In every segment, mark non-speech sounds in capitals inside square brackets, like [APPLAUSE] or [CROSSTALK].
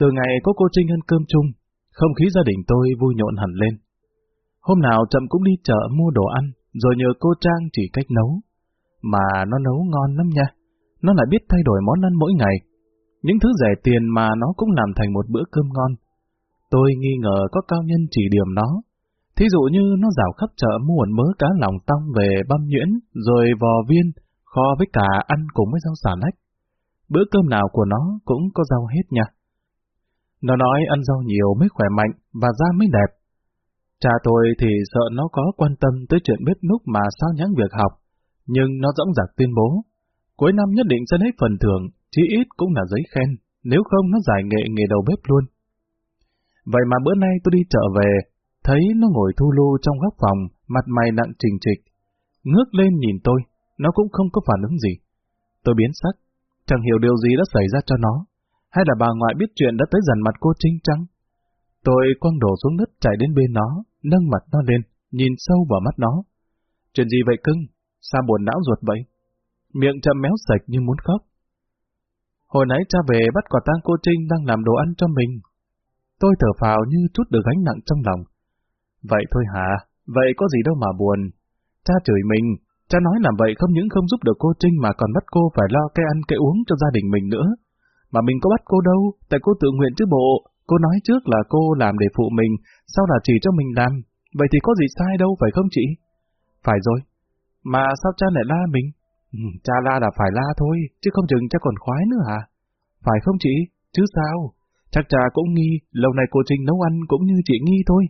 Từ ngày có cô Trinh ăn cơm chung, không khí gia đình tôi vui nhộn hẳn lên. Hôm nào chậm cũng đi chợ mua đồ ăn, rồi nhờ cô Trang chỉ cách nấu. Mà nó nấu ngon lắm nha. Nó lại biết thay đổi món ăn mỗi ngày. Những thứ rẻ tiền mà nó cũng làm thành một bữa cơm ngon. Tôi nghi ngờ có cao nhân chỉ điểm nó. Thí dụ như nó rào khắp chợ mua một mớ cá lòng tong về băm nhuyễn, rồi vò viên, kho với cả ăn cùng với rau xà lách. Bữa cơm nào của nó cũng có rau hết nha. Nó nói ăn rau nhiều mới khỏe mạnh và da mới đẹp. Cha tôi thì sợ nó có quan tâm tới chuyện bếp núc mà sao nhãng việc học, nhưng nó dõng dạc tuyên bố. Cuối năm nhất định sẽ lấy phần thưởng, chí ít cũng là giấy khen, nếu không nó giải nghệ nghề đầu bếp luôn. Vậy mà bữa nay tôi đi chợ về, thấy nó ngồi thu lưu trong góc phòng, mặt mày nặng trình trịch. Ngước lên nhìn tôi, nó cũng không có phản ứng gì. Tôi biến sắc, chẳng hiểu điều gì đã xảy ra cho nó. Hay là bà ngoại biết chuyện đã tới dần mặt cô Trinh trắng. Tôi quăng đổ xuống đất chạy đến bên nó, nâng mặt nó lên, nhìn sâu vào mắt nó. Chuyện gì vậy cưng? Sao buồn não ruột vậy? Miệng chậm méo sạch như muốn khóc. Hồi nãy cha về bắt quả tang cô Trinh đang làm đồ ăn cho mình. Tôi thở phào như chút được gánh nặng trong lòng. Vậy thôi hả? Vậy có gì đâu mà buồn. Cha chửi mình, cha nói làm vậy không những không giúp được cô Trinh mà còn bắt cô phải lo cái ăn cái uống cho gia đình mình nữa. Mà mình có bắt cô đâu, tại cô tự nguyện chứ bộ. Cô nói trước là cô làm để phụ mình, sau là chỉ cho mình làm. Vậy thì có gì sai đâu, phải không chị? Phải rồi. Mà sao cha lại la mình? Ừ, cha la là phải la thôi, chứ không chừng cha còn khoái nữa hả? Phải không chị? Chứ sao? Chắc cha cũng nghi, lâu nay cô Trinh nấu ăn cũng như chị nghi thôi.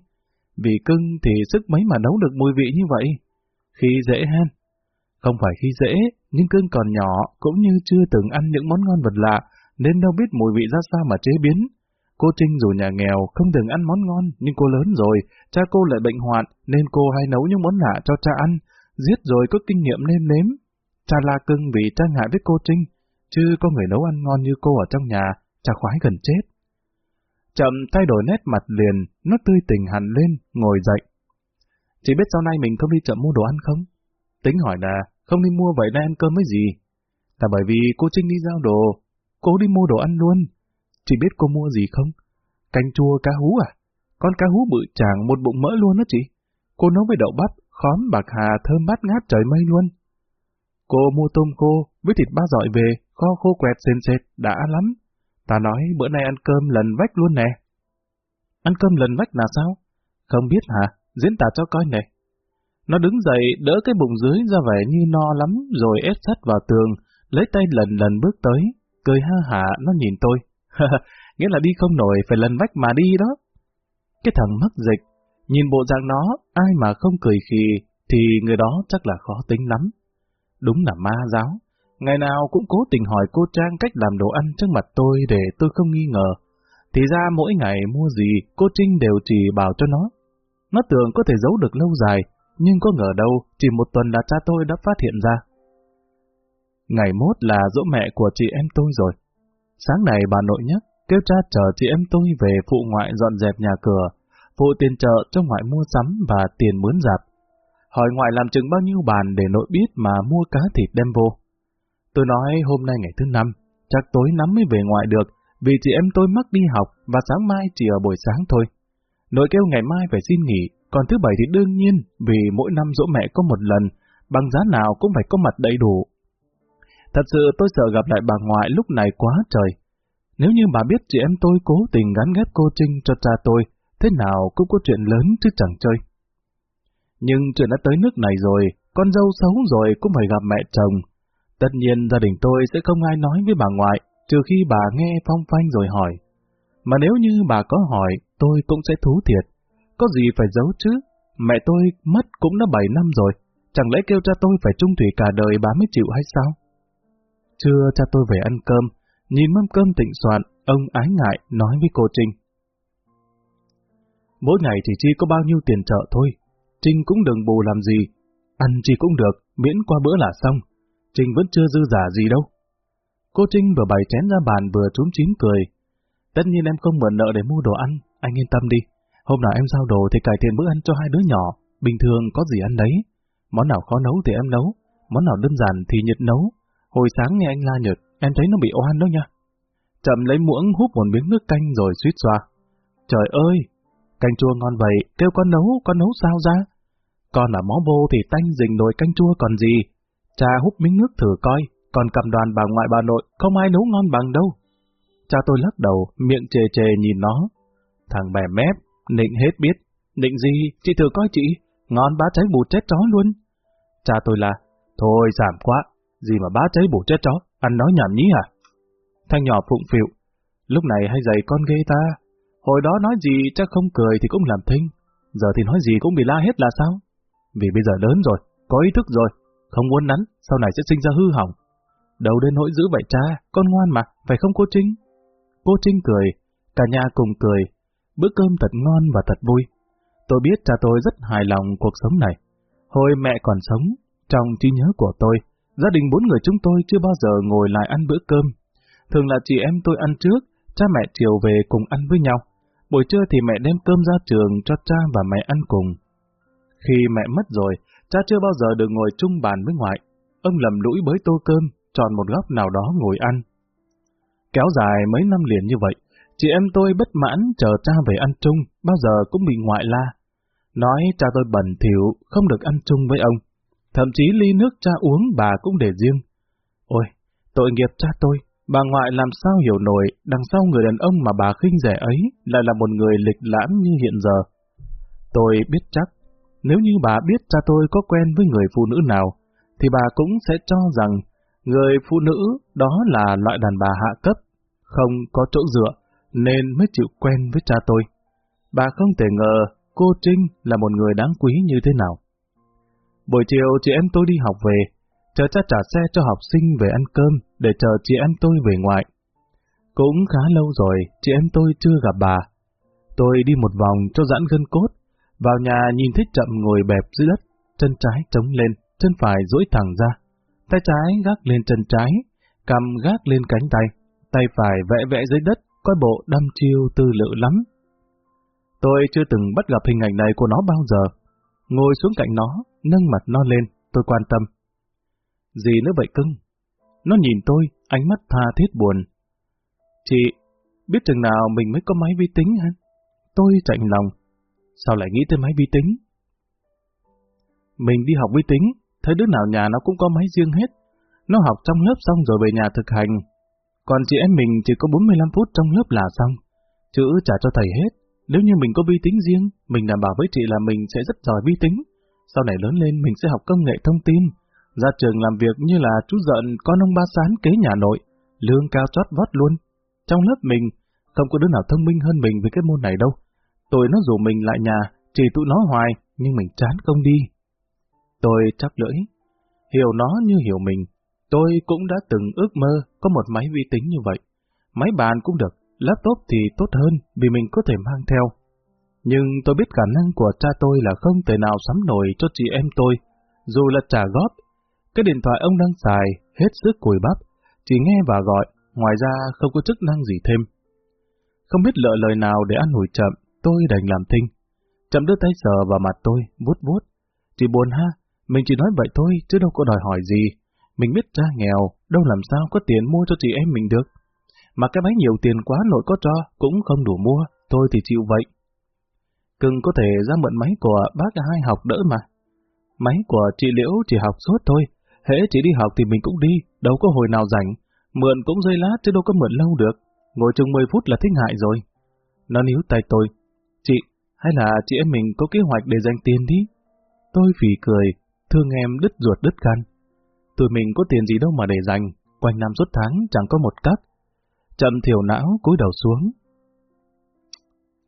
Vì cưng thì sức mấy mà nấu được mùi vị như vậy? Khi dễ hen. Không phải khi dễ, nhưng cưng còn nhỏ, cũng như chưa từng ăn những món ngon vật lạ, nên đâu biết mùi vị ra sao mà chế biến. Cô Trinh dù nhà nghèo, không thường ăn món ngon, nhưng cô lớn rồi, cha cô lại bệnh hoạn, nên cô hay nấu những món lạ cho cha ăn, giết rồi có kinh nghiệm nên nếm. Cha la cưng vì cha ngại với cô Trinh, chứ có người nấu ăn ngon như cô ở trong nhà, cha khoái gần chết. Chậm thay đổi nét mặt liền, nó tươi tỉnh hẳn lên, ngồi dậy. Chỉ biết sau nay mình không đi chậm mua đồ ăn không? Tính hỏi là, không đi mua vậy nay ăn cơm với gì? Là bởi vì cô Trinh đi giao đồ, cô đi mua đồ ăn luôn. Chị biết cô mua gì không? Canh chua cá hú à? Con cá hú bự chàng một bụng mỡ luôn đó chị. Cô nấu với đậu bắp, khóm bạc hà thơm bát ngát trời mây luôn. Cô mua tôm khô với thịt ba dọi về, kho khô quẹt sền sệt, đã lắm. Ta nói bữa nay ăn cơm lần vách luôn nè. Ăn cơm lần vách là sao? Không biết hả? Diễn tả cho coi nè. Nó đứng dậy, đỡ cái bụng dưới ra vẻ như no lắm, rồi ép sát vào tường, lấy tay lần lần bước tới, cười ha hả, nó nhìn tôi. [LAUGHS] Nghĩa là đi không nổi, phải lần vách mà đi đó. Cái thằng mắc dịch, nhìn bộ dạng nó, ai mà không cười khì, thì người đó chắc là khó tính lắm. Đúng là ma giáo. Ngày nào cũng cố tình hỏi cô Trang cách làm đồ ăn trước mặt tôi để tôi không nghi ngờ. Thì ra mỗi ngày mua gì, cô Trinh đều chỉ bảo cho nó. Nó tưởng có thể giấu được lâu dài, nhưng có ngờ đâu, chỉ một tuần là cha tôi đã phát hiện ra. Ngày mốt là dỗ mẹ của chị em tôi rồi. Sáng này bà nội nhắc, kêu cha chờ chị em tôi về phụ ngoại dọn dẹp nhà cửa, phụ tiền chợ cho ngoại mua sắm và tiền mướn dạp. Hỏi ngoại làm chừng bao nhiêu bàn để nội biết mà mua cá thịt đem vô. Tôi nói hôm nay ngày thứ năm, chắc tối nắm mới về ngoại được, vì chị em tôi mắc đi học và sáng mai chỉ ở buổi sáng thôi. Nội kêu ngày mai phải xin nghỉ, còn thứ bảy thì đương nhiên vì mỗi năm dỗ mẹ có một lần, bằng giá nào cũng phải có mặt đầy đủ. Thật sự tôi sợ gặp lại bà ngoại lúc này quá trời. Nếu như bà biết chị em tôi cố tình gắn ghép cô Trinh cho cha tôi, thế nào cũng có chuyện lớn chứ chẳng chơi. Nhưng chuyện đã tới nước này rồi, con dâu xấu rồi cũng phải gặp mẹ chồng. Tất nhiên gia đình tôi sẽ không ai nói với bà ngoại, trừ khi bà nghe phong phanh rồi hỏi. Mà nếu như bà có hỏi, tôi cũng sẽ thú thiệt. Có gì phải giấu chứ? Mẹ tôi mất cũng đã 7 năm rồi, chẳng lẽ kêu cha tôi phải trung thủy cả đời bà mới chịu hay sao? Trưa cha tôi về ăn cơm, nhìn mâm cơm tịnh soạn, ông ái ngại nói với cô Trinh. Mỗi ngày thì chi có bao nhiêu tiền trợ thôi, Trinh cũng đừng bù làm gì, ăn chi cũng được, miễn qua bữa là xong, Trinh vẫn chưa dư giả gì đâu. Cô Trinh vừa bày chén ra bàn vừa trúng chín cười. Tất nhiên em không mượn nợ để mua đồ ăn, anh yên tâm đi. Hôm nào em giao đồ thì cải thiện bữa ăn cho hai đứa nhỏ, bình thường có gì ăn đấy. Món nào khó nấu thì em nấu, món nào đơn giản thì Nhật nấu. Hồi sáng nghe anh la Nhật, em thấy nó bị oan đó nha. Chậm lấy muỗng húp một miếng nước canh rồi suýt xoa. Trời ơi, canh chua ngon vậy, kêu con nấu, con nấu sao ra? Con là mó bô thì tanh dình nồi canh chua còn gì. Cha húp miếng nước thử coi, còn cầm đoàn bà ngoại bà nội, không ai nấu ngon bằng đâu. Cha tôi lắc đầu, miệng chề chề nhìn nó. Thằng bè mép, nịnh hết biết. Nịnh gì, chị thử coi chị, ngon bá cháy bù chết chó luôn. Cha tôi là, thôi giảm quá, gì mà bá cháy bù chết chó, ăn nói nhảm nhí hả? Thanh nhỏ phụng phịu, lúc này hay dạy con ghê ta. Hồi đó nói gì chắc không cười thì cũng làm thinh, giờ thì nói gì cũng bị la hết là sao? Vì bây giờ lớn rồi, có ý thức rồi, không muốn nắn, sau này sẽ sinh ra hư hỏng. Đầu đến nỗi giữ vậy cha, con ngoan mà, phải không cô Trinh? Cô Trinh cười, cả nhà cùng cười, bữa cơm thật ngon và thật vui. Tôi biết cha tôi rất hài lòng cuộc sống này. Hồi mẹ còn sống, trong trí nhớ của tôi, gia đình bốn người chúng tôi chưa bao giờ ngồi lại ăn bữa cơm. Thường là chị em tôi ăn trước, cha mẹ chiều về cùng ăn với nhau. Buổi trưa thì mẹ đem cơm ra trường cho cha và mẹ ăn cùng. Khi mẹ mất rồi, cha chưa bao giờ được ngồi chung bàn với ngoại. Ông lầm lũi bới tô cơm, chọn một góc nào đó ngồi ăn. Kéo dài mấy năm liền như vậy, chị em tôi bất mãn chờ cha về ăn chung, bao giờ cũng bị ngoại la. Nói cha tôi bẩn thỉu, không được ăn chung với ông. Thậm chí ly nước cha uống bà cũng để riêng. Ôi, tội nghiệp cha tôi, bà ngoại làm sao hiểu nổi đằng sau người đàn ông mà bà khinh rẻ ấy lại là một người lịch lãm như hiện giờ. Tôi biết chắc, nếu như bà biết cha tôi có quen với người phụ nữ nào, thì bà cũng sẽ cho rằng người phụ nữ đó là loại đàn bà hạ cấp, không có chỗ dựa, nên mới chịu quen với cha tôi. Bà không thể ngờ cô Trinh là một người đáng quý như thế nào. Buổi chiều chị em tôi đi học về, chờ cha trả xe cho học sinh về ăn cơm để chờ chị em tôi về ngoại. Cũng khá lâu rồi, chị em tôi chưa gặp bà. Tôi đi một vòng cho giãn gân cốt, vào nhà nhìn thấy chậm ngồi bẹp dưới đất, chân trái trống lên, chân phải duỗi thẳng ra. Tay trái gác lên chân trái, cầm gác lên cánh tay, tay phải vẽ vẽ dưới đất, coi bộ đâm chiêu tư lự lắm. Tôi chưa từng bắt gặp hình ảnh này của nó bao giờ. Ngồi xuống cạnh nó, nâng mặt nó lên, tôi quan tâm. Gì nữa vậy cưng? Nó nhìn tôi, ánh mắt tha thiết buồn. Chị, biết chừng nào mình mới có máy vi tính hả? Tôi chạnh lòng. Sao lại nghĩ tới máy vi tính? Mình đi học vi tính, thấy đứa nào nhà nó cũng có máy riêng hết. Nó học trong lớp xong rồi về nhà thực hành. Còn chị em mình chỉ có 45 phút trong lớp là xong. Chữ trả cho thầy hết. Nếu như mình có vi tính riêng, mình đảm bảo với chị là mình sẽ rất giỏi vi tính. Sau này lớn lên mình sẽ học công nghệ thông tin. Ra trường làm việc như là chú giận con ông ba sán kế nhà nội. Lương cao chót vót luôn. Trong lớp mình, không có đứa nào thông minh hơn mình về cái môn này đâu. Tôi nó rủ mình lại nhà, chỉ tụi nó hoài, nhưng mình chán không đi. Tôi chắc lưỡi. Hiểu nó như hiểu mình. Tôi cũng đã từng ước mơ có một máy vi tính như vậy. Máy bàn cũng được, laptop thì tốt hơn vì mình có thể mang theo. Nhưng tôi biết khả năng của cha tôi là không thể nào sắm nổi cho chị em tôi, dù là trả góp. Cái điện thoại ông đang xài, hết sức cùi bắp, chỉ nghe và gọi, ngoài ra không có chức năng gì thêm. Không biết lỡ lời nào để ăn hồi chậm, tôi đành làm thinh. Chậm đưa tay sờ vào mặt tôi, vuốt vuốt. chị buồn ha, mình chỉ nói vậy thôi, chứ đâu có đòi hỏi gì. Mình biết cha nghèo, đâu làm sao có tiền mua cho chị em mình được. Mà cái máy nhiều tiền quá nội có cho, cũng không đủ mua, tôi thì chịu vậy. Cưng có thể ra mượn máy của bác hai học đỡ mà. Máy của chị Liễu chỉ học suốt thôi, hễ chị đi học thì mình cũng đi, đâu có hồi nào rảnh. Mượn cũng dây lát chứ đâu có mượn lâu được, ngồi chừng 10 phút là thích hại rồi. Nó níu tay tôi, chị, hay là chị em mình có kế hoạch để dành tiền đi? Tôi phì cười, thương em đứt ruột đứt gan. Tụi mình có tiền gì đâu mà để dành, quanh năm suốt tháng chẳng có một cắt. Chậm thiểu não cúi đầu xuống.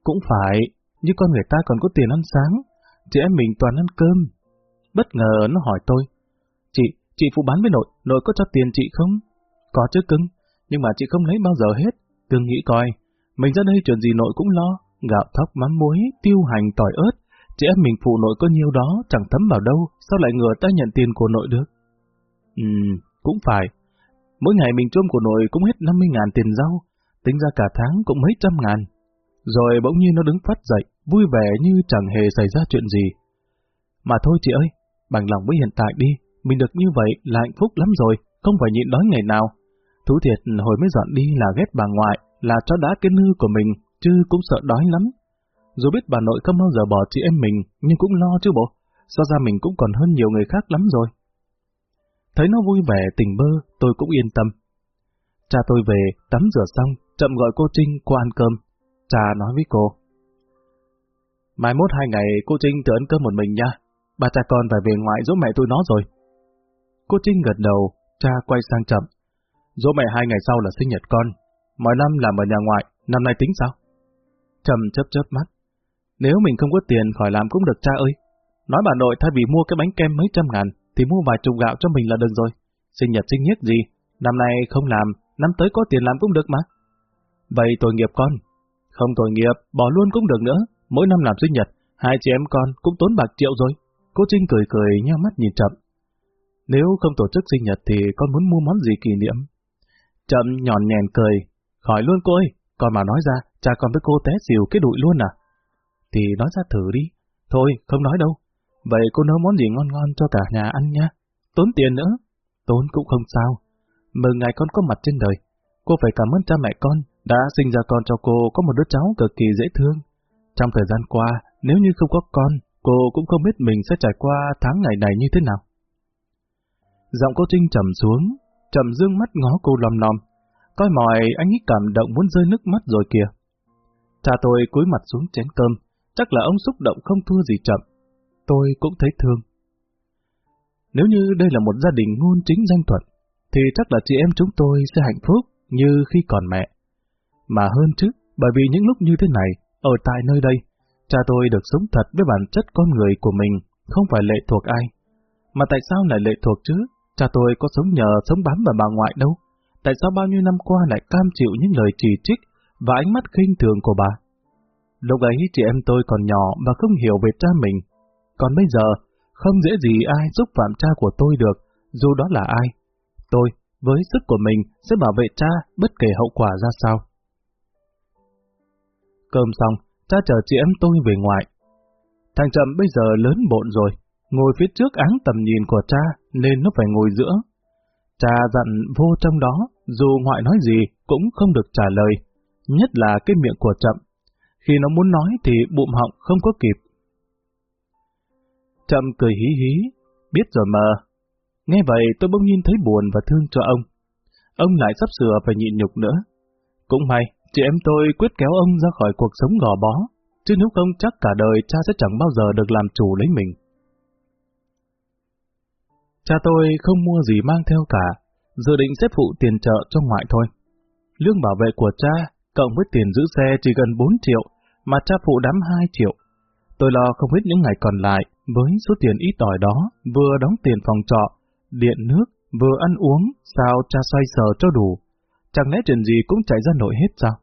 Cũng phải, như con người ta còn có tiền ăn sáng, chị em mình toàn ăn cơm. Bất ngờ nó hỏi tôi, chị, chị phụ bán với nội, nội có cho tiền chị không? Có chứ cưng, nhưng mà chị không lấy bao giờ hết. Cưng nghĩ coi, mình ra đây chuyện gì nội cũng lo, gạo thóc mắm muối, tiêu hành tỏi ớt, chị em mình phụ nội có nhiêu đó chẳng thấm vào đâu, sao lại ngừa ta nhận tiền của nội được? Ừm, cũng phải. Mỗi ngày mình trôm của nội cũng hết 50 ngàn tiền rau, tính ra cả tháng cũng mấy trăm ngàn. Rồi bỗng nhiên nó đứng phát dậy, vui vẻ như chẳng hề xảy ra chuyện gì. Mà thôi chị ơi, bằng lòng với hiện tại đi, mình được như vậy là hạnh phúc lắm rồi, không phải nhịn đói ngày nào. Thú thiệt hồi mới dọn đi là ghét bà ngoại, là cho đã cái nư của mình, chứ cũng sợ đói lắm. Dù biết bà nội không bao giờ bỏ chị em mình, nhưng cũng lo chứ bộ, so ra mình cũng còn hơn nhiều người khác lắm rồi. Thấy nó vui vẻ, tỉnh bơ, tôi cũng yên tâm. Cha tôi về, tắm rửa xong, chậm gọi cô Trinh qua ăn cơm. Cha nói với cô. Mai mốt hai ngày cô Trinh tự ăn cơm một mình nha. Ba cha con phải về ngoại giúp mẹ tôi nó rồi. Cô Trinh gật đầu, cha quay sang chậm. Dỗ mẹ hai ngày sau là sinh nhật con. Mọi năm làm ở nhà ngoại, năm nay tính sao? Trầm chớp chớp mắt. Nếu mình không có tiền khỏi làm cũng được cha ơi. Nói bà nội thay vì mua cái bánh kem mấy trăm ngàn, thì mua vài chục gạo cho mình là được rồi. Sinh nhật sinh nhất gì, năm nay không làm, năm tới có tiền làm cũng được mà. Vậy tội nghiệp con. Không tội nghiệp, bỏ luôn cũng được nữa. Mỗi năm làm sinh nhật, hai chị em con cũng tốn bạc triệu rồi. Cô Trinh cười cười nheo mắt nhìn Chậm. Nếu không tổ chức sinh nhật thì con muốn mua món gì kỷ niệm? Chậm nhòn nhèn cười. Hỏi luôn cô ơi, con mà nói ra, cha con với cô té xìu cái đụi luôn à? Thì nói ra thử đi. Thôi, không nói đâu. Vậy cô nấu món gì ngon ngon cho cả nhà ăn nha. Tốn tiền nữa. Tốn cũng không sao. Mừng ngày con có mặt trên đời. Cô phải cảm ơn cha mẹ con đã sinh ra con cho cô có một đứa cháu cực kỳ dễ thương. Trong thời gian qua, nếu như không có con, cô cũng không biết mình sẽ trải qua tháng ngày này như thế nào. Giọng cô Trinh trầm xuống, trầm dương mắt ngó cô lom lom. Coi mỏi anh ấy cảm động muốn rơi nước mắt rồi kìa. Cha tôi cúi mặt xuống chén cơm, chắc là ông xúc động không thua gì chậm. Tôi cũng thấy thương. Nếu như đây là một gia đình ngôn chính danh thuận, thì chắc là chị em chúng tôi sẽ hạnh phúc như khi còn mẹ. Mà hơn chứ, bởi vì những lúc như thế này, ở tại nơi đây, cha tôi được sống thật với bản chất con người của mình, không phải lệ thuộc ai. Mà tại sao lại lệ thuộc chứ? Cha tôi có sống nhờ, sống bám vào bà ngoại đâu. Tại sao bao nhiêu năm qua lại cam chịu những lời chỉ trích và ánh mắt khinh thường của bà? Lúc ấy chị em tôi còn nhỏ và không hiểu về cha mình. Còn bây giờ, không dễ gì ai xúc phạm cha của tôi được, dù đó là ai. Tôi, với sức của mình, sẽ bảo vệ cha bất kể hậu quả ra sao. Cơm xong, cha chờ chị em tôi về ngoại. Thằng Trầm bây giờ lớn bộn rồi, ngồi phía trước áng tầm nhìn của cha nên nó phải ngồi giữa. Cha dặn vô trong đó, dù ngoại nói gì cũng không được trả lời, nhất là cái miệng của Trầm. Khi nó muốn nói thì bụng họng không có kịp. Trầm cười hí hí, biết rồi mà. Nghe vậy tôi bỗng nhiên thấy buồn và thương cho ông. Ông lại sắp sửa phải nhịn nhục nữa. Cũng may, chị em tôi quyết kéo ông ra khỏi cuộc sống gò bó, chứ nếu không chắc cả đời cha sẽ chẳng bao giờ được làm chủ lấy mình. Cha tôi không mua gì mang theo cả, dự định xếp phụ tiền trợ cho ngoại thôi. Lương bảo vệ của cha, cộng với tiền giữ xe chỉ gần 4 triệu, mà cha phụ đám 2 triệu. Tôi lo không hết những ngày còn lại, với số tiền ít ỏi đó, vừa đóng tiền phòng trọ, điện nước, vừa ăn uống, sao cha xoay sở cho đủ. Chẳng lẽ chuyện gì cũng chạy ra nội hết sao?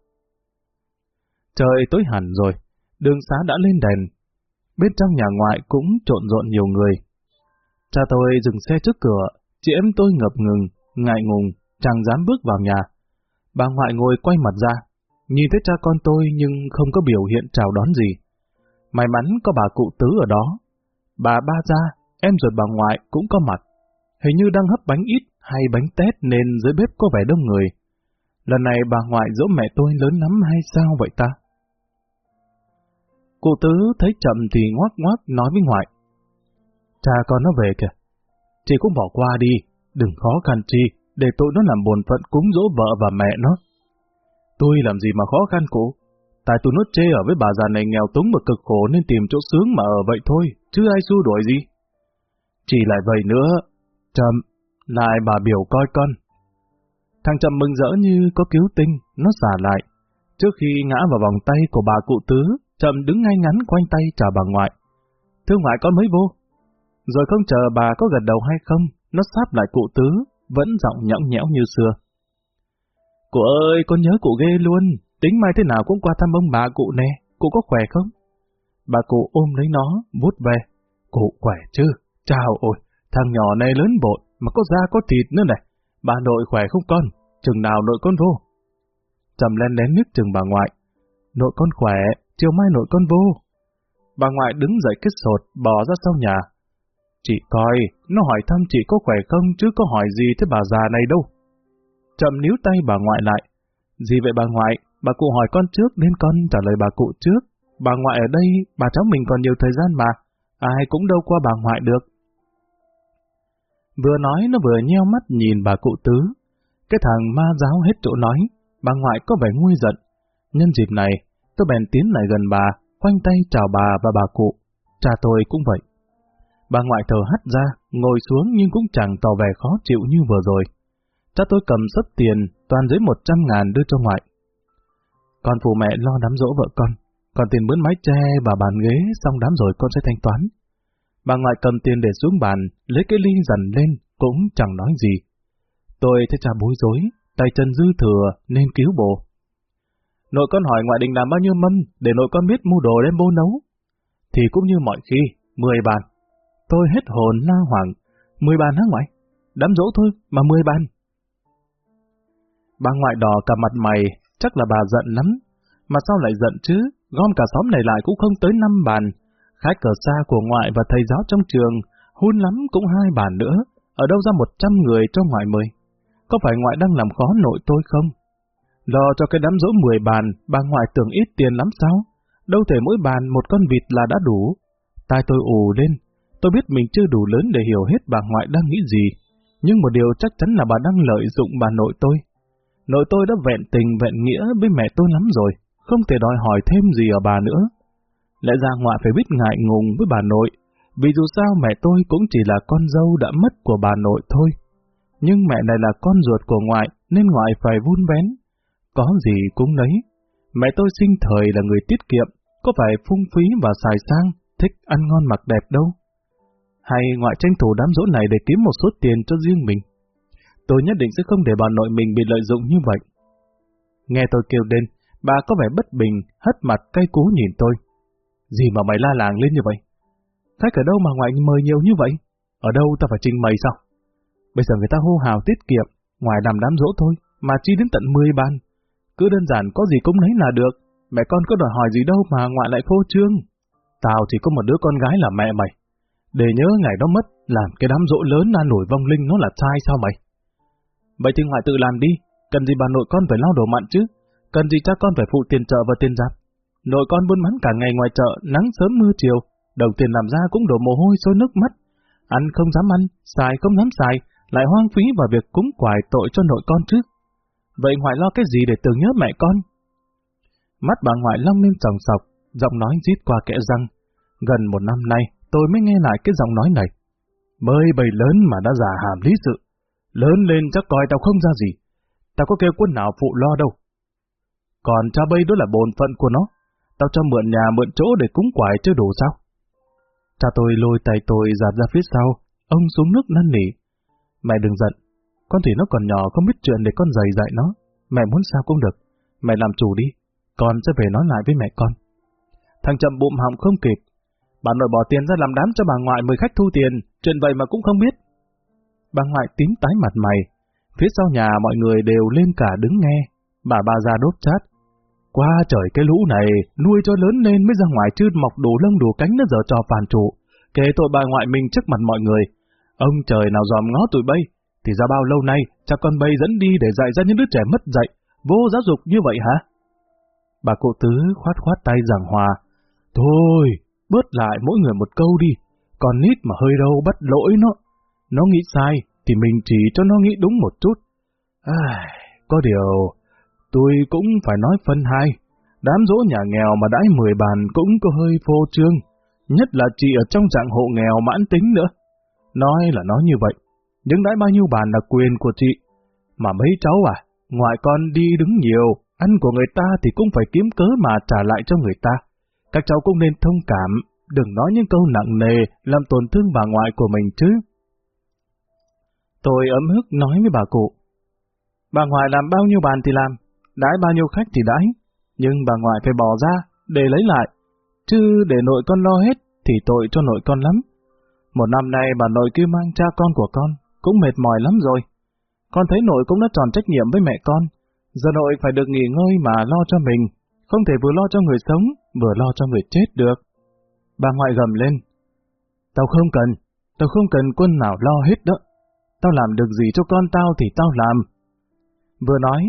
Trời tối hẳn rồi, đường xá đã lên đèn. Bên trong nhà ngoại cũng trộn rộn nhiều người. Cha tôi dừng xe trước cửa, chị em tôi ngập ngừng, ngại ngùng, chẳng dám bước vào nhà. Bà ngoại ngồi quay mặt ra, nhìn thấy cha con tôi nhưng không có biểu hiện chào đón gì. May mắn có bà cụ tứ ở đó. Bà ba ra, em ruột bà ngoại cũng có mặt. Hình như đang hấp bánh ít hay bánh tét nên dưới bếp có vẻ đông người. Lần này bà ngoại dỗ mẹ tôi lớn lắm hay sao vậy ta? Cụ tứ thấy chậm thì ngoác ngoác nói với ngoại. Cha con nó về kìa. Chị cũng bỏ qua đi, đừng khó khăn chi, để tụi nó làm bổn phận cúng dỗ vợ và mẹ nó. Tôi làm gì mà khó khăn cụ? Tại tụi nó chê ở với bà già này nghèo túng và cực khổ nên tìm chỗ sướng mà ở vậy thôi, chứ ai xu đuổi gì. Chỉ lại vậy nữa, chậm, lại bà biểu coi con. Thằng chậm mừng rỡ như có cứu tinh, nó xả lại. Trước khi ngã vào vòng tay của bà cụ tứ, chậm đứng ngay ngắn quanh tay chào bà ngoại. Thưa ngoại con mới vô. Rồi không chờ bà có gật đầu hay không, nó sáp lại cụ tứ, vẫn giọng nhõng nhẽo như xưa. Cụ ơi, con nhớ cụ ghê luôn, tính mai thế nào cũng qua thăm ông bà cụ nè, cụ có khỏe không? Bà cụ ôm lấy nó, vuốt về. Cụ khỏe chứ? Chào ôi, thằng nhỏ này lớn bộn, mà có da có thịt nữa này. Bà nội khỏe không con? Chừng nào nội con vô? Trầm lên lén nước chừng bà ngoại. Nội con khỏe, chiều mai nội con vô. Bà ngoại đứng dậy kết sột, bỏ ra sau nhà. Chị coi, nó hỏi thăm chị có khỏe không chứ có hỏi gì thế bà già này đâu. chậm níu tay bà ngoại lại. Gì vậy bà ngoại? Bà cụ hỏi con trước nên con trả lời bà cụ trước. Bà ngoại ở đây, bà cháu mình còn nhiều thời gian mà. Ai cũng đâu qua bà ngoại được. Vừa nói nó vừa nheo mắt nhìn bà cụ tứ. Cái thằng ma giáo hết chỗ nói, bà ngoại có vẻ nguôi giận. Nhân dịp này, tôi bèn tiến lại gần bà, khoanh tay chào bà và bà cụ. Cha tôi cũng vậy. Bà ngoại thở hắt ra, ngồi xuống nhưng cũng chẳng tỏ vẻ khó chịu như vừa rồi. Cha tôi cầm sấp tiền, toàn dưới một trăm ngàn đưa cho ngoại. Con phụ mẹ lo đám dỗ vợ con, còn tiền mướn mái tre và bàn ghế xong đám rồi con sẽ thanh toán. Bà ngoại cầm tiền để xuống bàn, lấy cái ly dần lên, cũng chẳng nói gì. Tôi thấy cha bối rối, tay chân dư thừa nên cứu bồ. Nội con hỏi ngoại định làm bao nhiêu mâm để nội con biết mua đồ đem bố nấu. Thì cũng như mọi khi, mười bàn. Tôi hết hồn la hoảng, mười bàn hả ngoại? Đám dỗ thôi, mà mười bàn. Bà ngoại đỏ cả mặt mày, chắc là bà giận lắm. Mà sao lại giận chứ? Gom cả xóm này lại cũng không tới năm bàn. Khách cờ xa của ngoại và thầy giáo trong trường, hun lắm cũng hai bàn nữa. Ở đâu ra một trăm người cho ngoại mời? Có phải ngoại đang làm khó nội tôi không? Lo cho cái đám dỗ mười bàn, bà ngoại tưởng ít tiền lắm sao? Đâu thể mỗi bàn một con vịt là đã đủ. Tai tôi ù lên, tôi biết mình chưa đủ lớn để hiểu hết bà ngoại đang nghĩ gì. Nhưng một điều chắc chắn là bà đang lợi dụng bà nội tôi. Nội tôi đã vẹn tình vẹn nghĩa với mẹ tôi lắm rồi, không thể đòi hỏi thêm gì ở bà nữa. Lẽ ra ngoại phải biết ngại ngùng với bà nội, vì dù sao mẹ tôi cũng chỉ là con dâu đã mất của bà nội thôi. Nhưng mẹ này là con ruột của ngoại, nên ngoại phải vun vén. Có gì cũng lấy. Mẹ tôi sinh thời là người tiết kiệm, có phải phung phí và xài sang, thích ăn ngon mặc đẹp đâu. Hay ngoại tranh thủ đám dỗ này để kiếm một số tiền cho riêng mình. Tôi nhất định sẽ không để bà nội mình bị lợi dụng như vậy. Nghe tôi kêu lên, bà có vẻ bất bình, hất mặt cay cú nhìn tôi. Gì mà mày la làng lên như vậy? Khách ở đâu mà ngoại mời nhiều như vậy? Ở đâu ta phải trình mày sao? Bây giờ người ta hô hào tiết kiệm, ngoài làm đám dỗ thôi, mà chi đến tận 10 ban. Cứ đơn giản có gì cũng lấy là được, mẹ con có đòi hỏi gì đâu mà ngoại lại phô trương. Tao chỉ có một đứa con gái là mẹ mày. Để nhớ ngày đó mất, làm cái đám dỗ lớn na nổi vong linh nó là sai sao mày? Vậy thì ngoại tự làm đi, cần gì bà nội con phải lao đổ mặn chứ? Cần gì cha con phải phụ tiền chợ và tiền giáp? Nội con buôn bán cả ngày ngoài chợ, nắng sớm mưa chiều, đồng tiền làm ra cũng đổ mồ hôi sôi nước mắt. Ăn không dám ăn, xài không dám xài, lại hoang phí vào việc cúng quài tội cho nội con chứ. Vậy ngoại lo cái gì để tưởng nhớ mẹ con? Mắt bà ngoại long lên tròng sọc, giọng nói rít qua kẽ răng. Gần một năm nay, tôi mới nghe lại cái giọng nói này. Mới bầy lớn mà đã giả hàm lý sự. Lớn lên chắc coi tao không ra gì. Tao có kêu quân nào phụ lo đâu. Còn cha bây đó là bồn phận của nó. Tao cho mượn nhà mượn chỗ để cúng quài chứ đủ sao? Cha tôi lôi tay tôi dạt ra phía sau, ông xuống nước năn nỉ. Mẹ đừng giận, con thì nó còn nhỏ không biết chuyện để con dạy dạy nó. Mẹ muốn sao cũng được, mẹ làm chủ đi, con sẽ về nói lại với mẹ con. Thằng chậm bụng họng không kịp. Bà nội bỏ tiền ra làm đám cho bà ngoại mời khách thu tiền, chuyện vậy mà cũng không biết. Bà ngoại tím tái mặt mày, phía sau nhà mọi người đều lên cả đứng nghe. Bà ba ra đốt chát, qua trời cái lũ này, nuôi cho lớn lên mới ra ngoài chứ mọc đủ lông đủ cánh nó giờ cho phàn trụ. Kể tội bà ngoại mình trước mặt mọi người. Ông trời nào dòm ngó tụi bay, thì ra bao lâu nay, cha con bay dẫn đi để dạy ra những đứa trẻ mất dạy, vô giáo dục như vậy hả? Bà cụ tứ khoát khoát tay giảng hòa. Thôi, bớt lại mỗi người một câu đi, còn nít mà hơi đâu bắt lỗi nó. Nó nghĩ sai, thì mình chỉ cho nó nghĩ đúng một chút. À, có điều, Tôi cũng phải nói phân hai, đám dỗ nhà nghèo mà đãi mười bàn cũng có hơi phô trương, nhất là chị ở trong dạng hộ nghèo mãn tính nữa. Nói là nói như vậy, nhưng đãi bao nhiêu bàn là quyền của chị. Mà mấy cháu à, ngoại con đi đứng nhiều, ăn của người ta thì cũng phải kiếm cớ mà trả lại cho người ta. Các cháu cũng nên thông cảm, đừng nói những câu nặng nề làm tổn thương bà ngoại của mình chứ. Tôi ấm hức nói với bà cụ. Bà ngoại làm bao nhiêu bàn thì làm, đãi bao nhiêu khách thì đãi, nhưng bà ngoại phải bỏ ra để lấy lại, chứ để nội con lo hết thì tội cho nội con lắm. Một năm nay bà nội cứ mang cha con của con, cũng mệt mỏi lắm rồi. Con thấy nội cũng đã tròn trách nhiệm với mẹ con, giờ nội phải được nghỉ ngơi mà lo cho mình, không thể vừa lo cho người sống, vừa lo cho người chết được. Bà ngoại gầm lên, tao không cần, tao không cần quân nào lo hết đó. Tao làm được gì cho con tao thì tao làm, Vừa nói,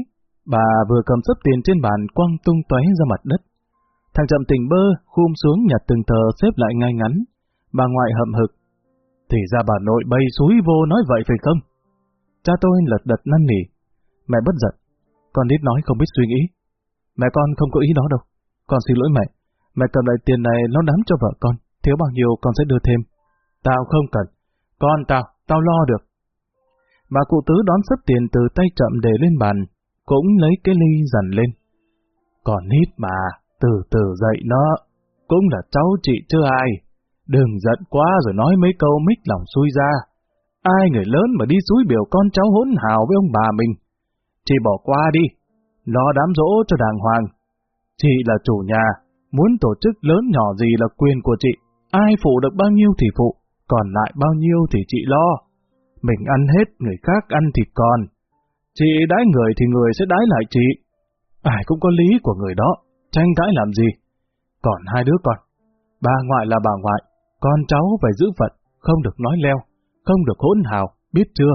bà vừa cầm sấp tiền trên bàn quăng tung tóe ra mặt đất. Thằng chậm tỉnh bơ, khum xuống nhặt từng tờ xếp lại ngay ngắn. Bà ngoại hậm hực. Thì ra bà nội bay suối vô nói vậy phải không? Cha tôi lật đật năn nỉ. Mẹ bất giận. Con nít nói không biết suy nghĩ. Mẹ con không có ý đó đâu. Con xin lỗi mẹ. Mẹ cầm lại tiền này nó đám cho vợ con. Thiếu bao nhiêu con sẽ đưa thêm. Tao không cần. Con tao, tao lo được. Bà cụ tứ đón sấp tiền từ tay chậm để lên bàn, cũng lấy cái ly dần lên. Còn nít mà, từ từ dậy nó, cũng là cháu chị chứ ai. Đừng giận quá rồi nói mấy câu mít lòng xui ra. Ai người lớn mà đi suối biểu con cháu hỗn hào với ông bà mình. Chị bỏ qua đi, lo đám dỗ cho đàng hoàng. Chị là chủ nhà, muốn tổ chức lớn nhỏ gì là quyền của chị. Ai phụ được bao nhiêu thì phụ, còn lại bao nhiêu thì chị lo. Mình ăn hết, người khác ăn thịt còn. Chị đái người thì người sẽ đái lại chị. Ai cũng có lý của người đó, tranh cãi làm gì. Còn hai đứa con, bà ngoại là bà ngoại, con cháu phải giữ phận, không được nói leo, không được hỗn hào, biết chưa?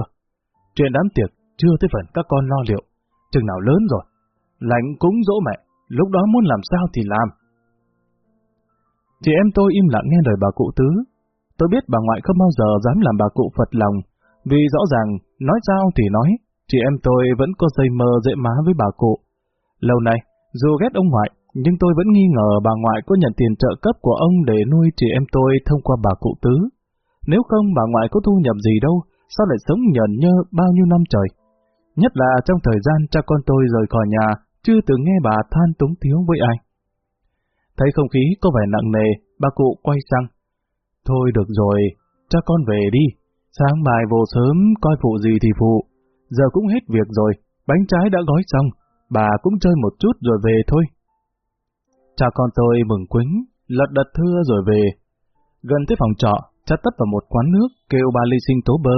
Chuyện đám tiệc chưa tới phần các con lo liệu, chừng nào lớn rồi. Lạnh cúng dỗ mẹ, lúc đó muốn làm sao thì làm. Chị em tôi im lặng nghe lời bà cụ tứ. Tôi biết bà ngoại không bao giờ dám làm bà cụ phật lòng, vì rõ ràng, nói sao thì nói, chị em tôi vẫn có dây mơ dễ má với bà cụ. Lâu nay, dù ghét ông ngoại, nhưng tôi vẫn nghi ngờ bà ngoại có nhận tiền trợ cấp của ông để nuôi chị em tôi thông qua bà cụ tứ. Nếu không bà ngoại có thu nhập gì đâu, sao lại sống nhờn nhơ bao nhiêu năm trời? Nhất là trong thời gian cha con tôi rời khỏi nhà, chưa từng nghe bà than túng thiếu với ai. Thấy không khí có vẻ nặng nề, bà cụ quay sang. Thôi được rồi, cha con về đi, Sáng mai vô sớm, coi phụ gì thì phụ. Giờ cũng hết việc rồi, bánh trái đã gói xong, bà cũng chơi một chút rồi về thôi. Cha con tôi mừng quính, lật đật thưa rồi về. Gần tới phòng trọ, cha tất vào một quán nước, kêu ba ly sinh tố bơ,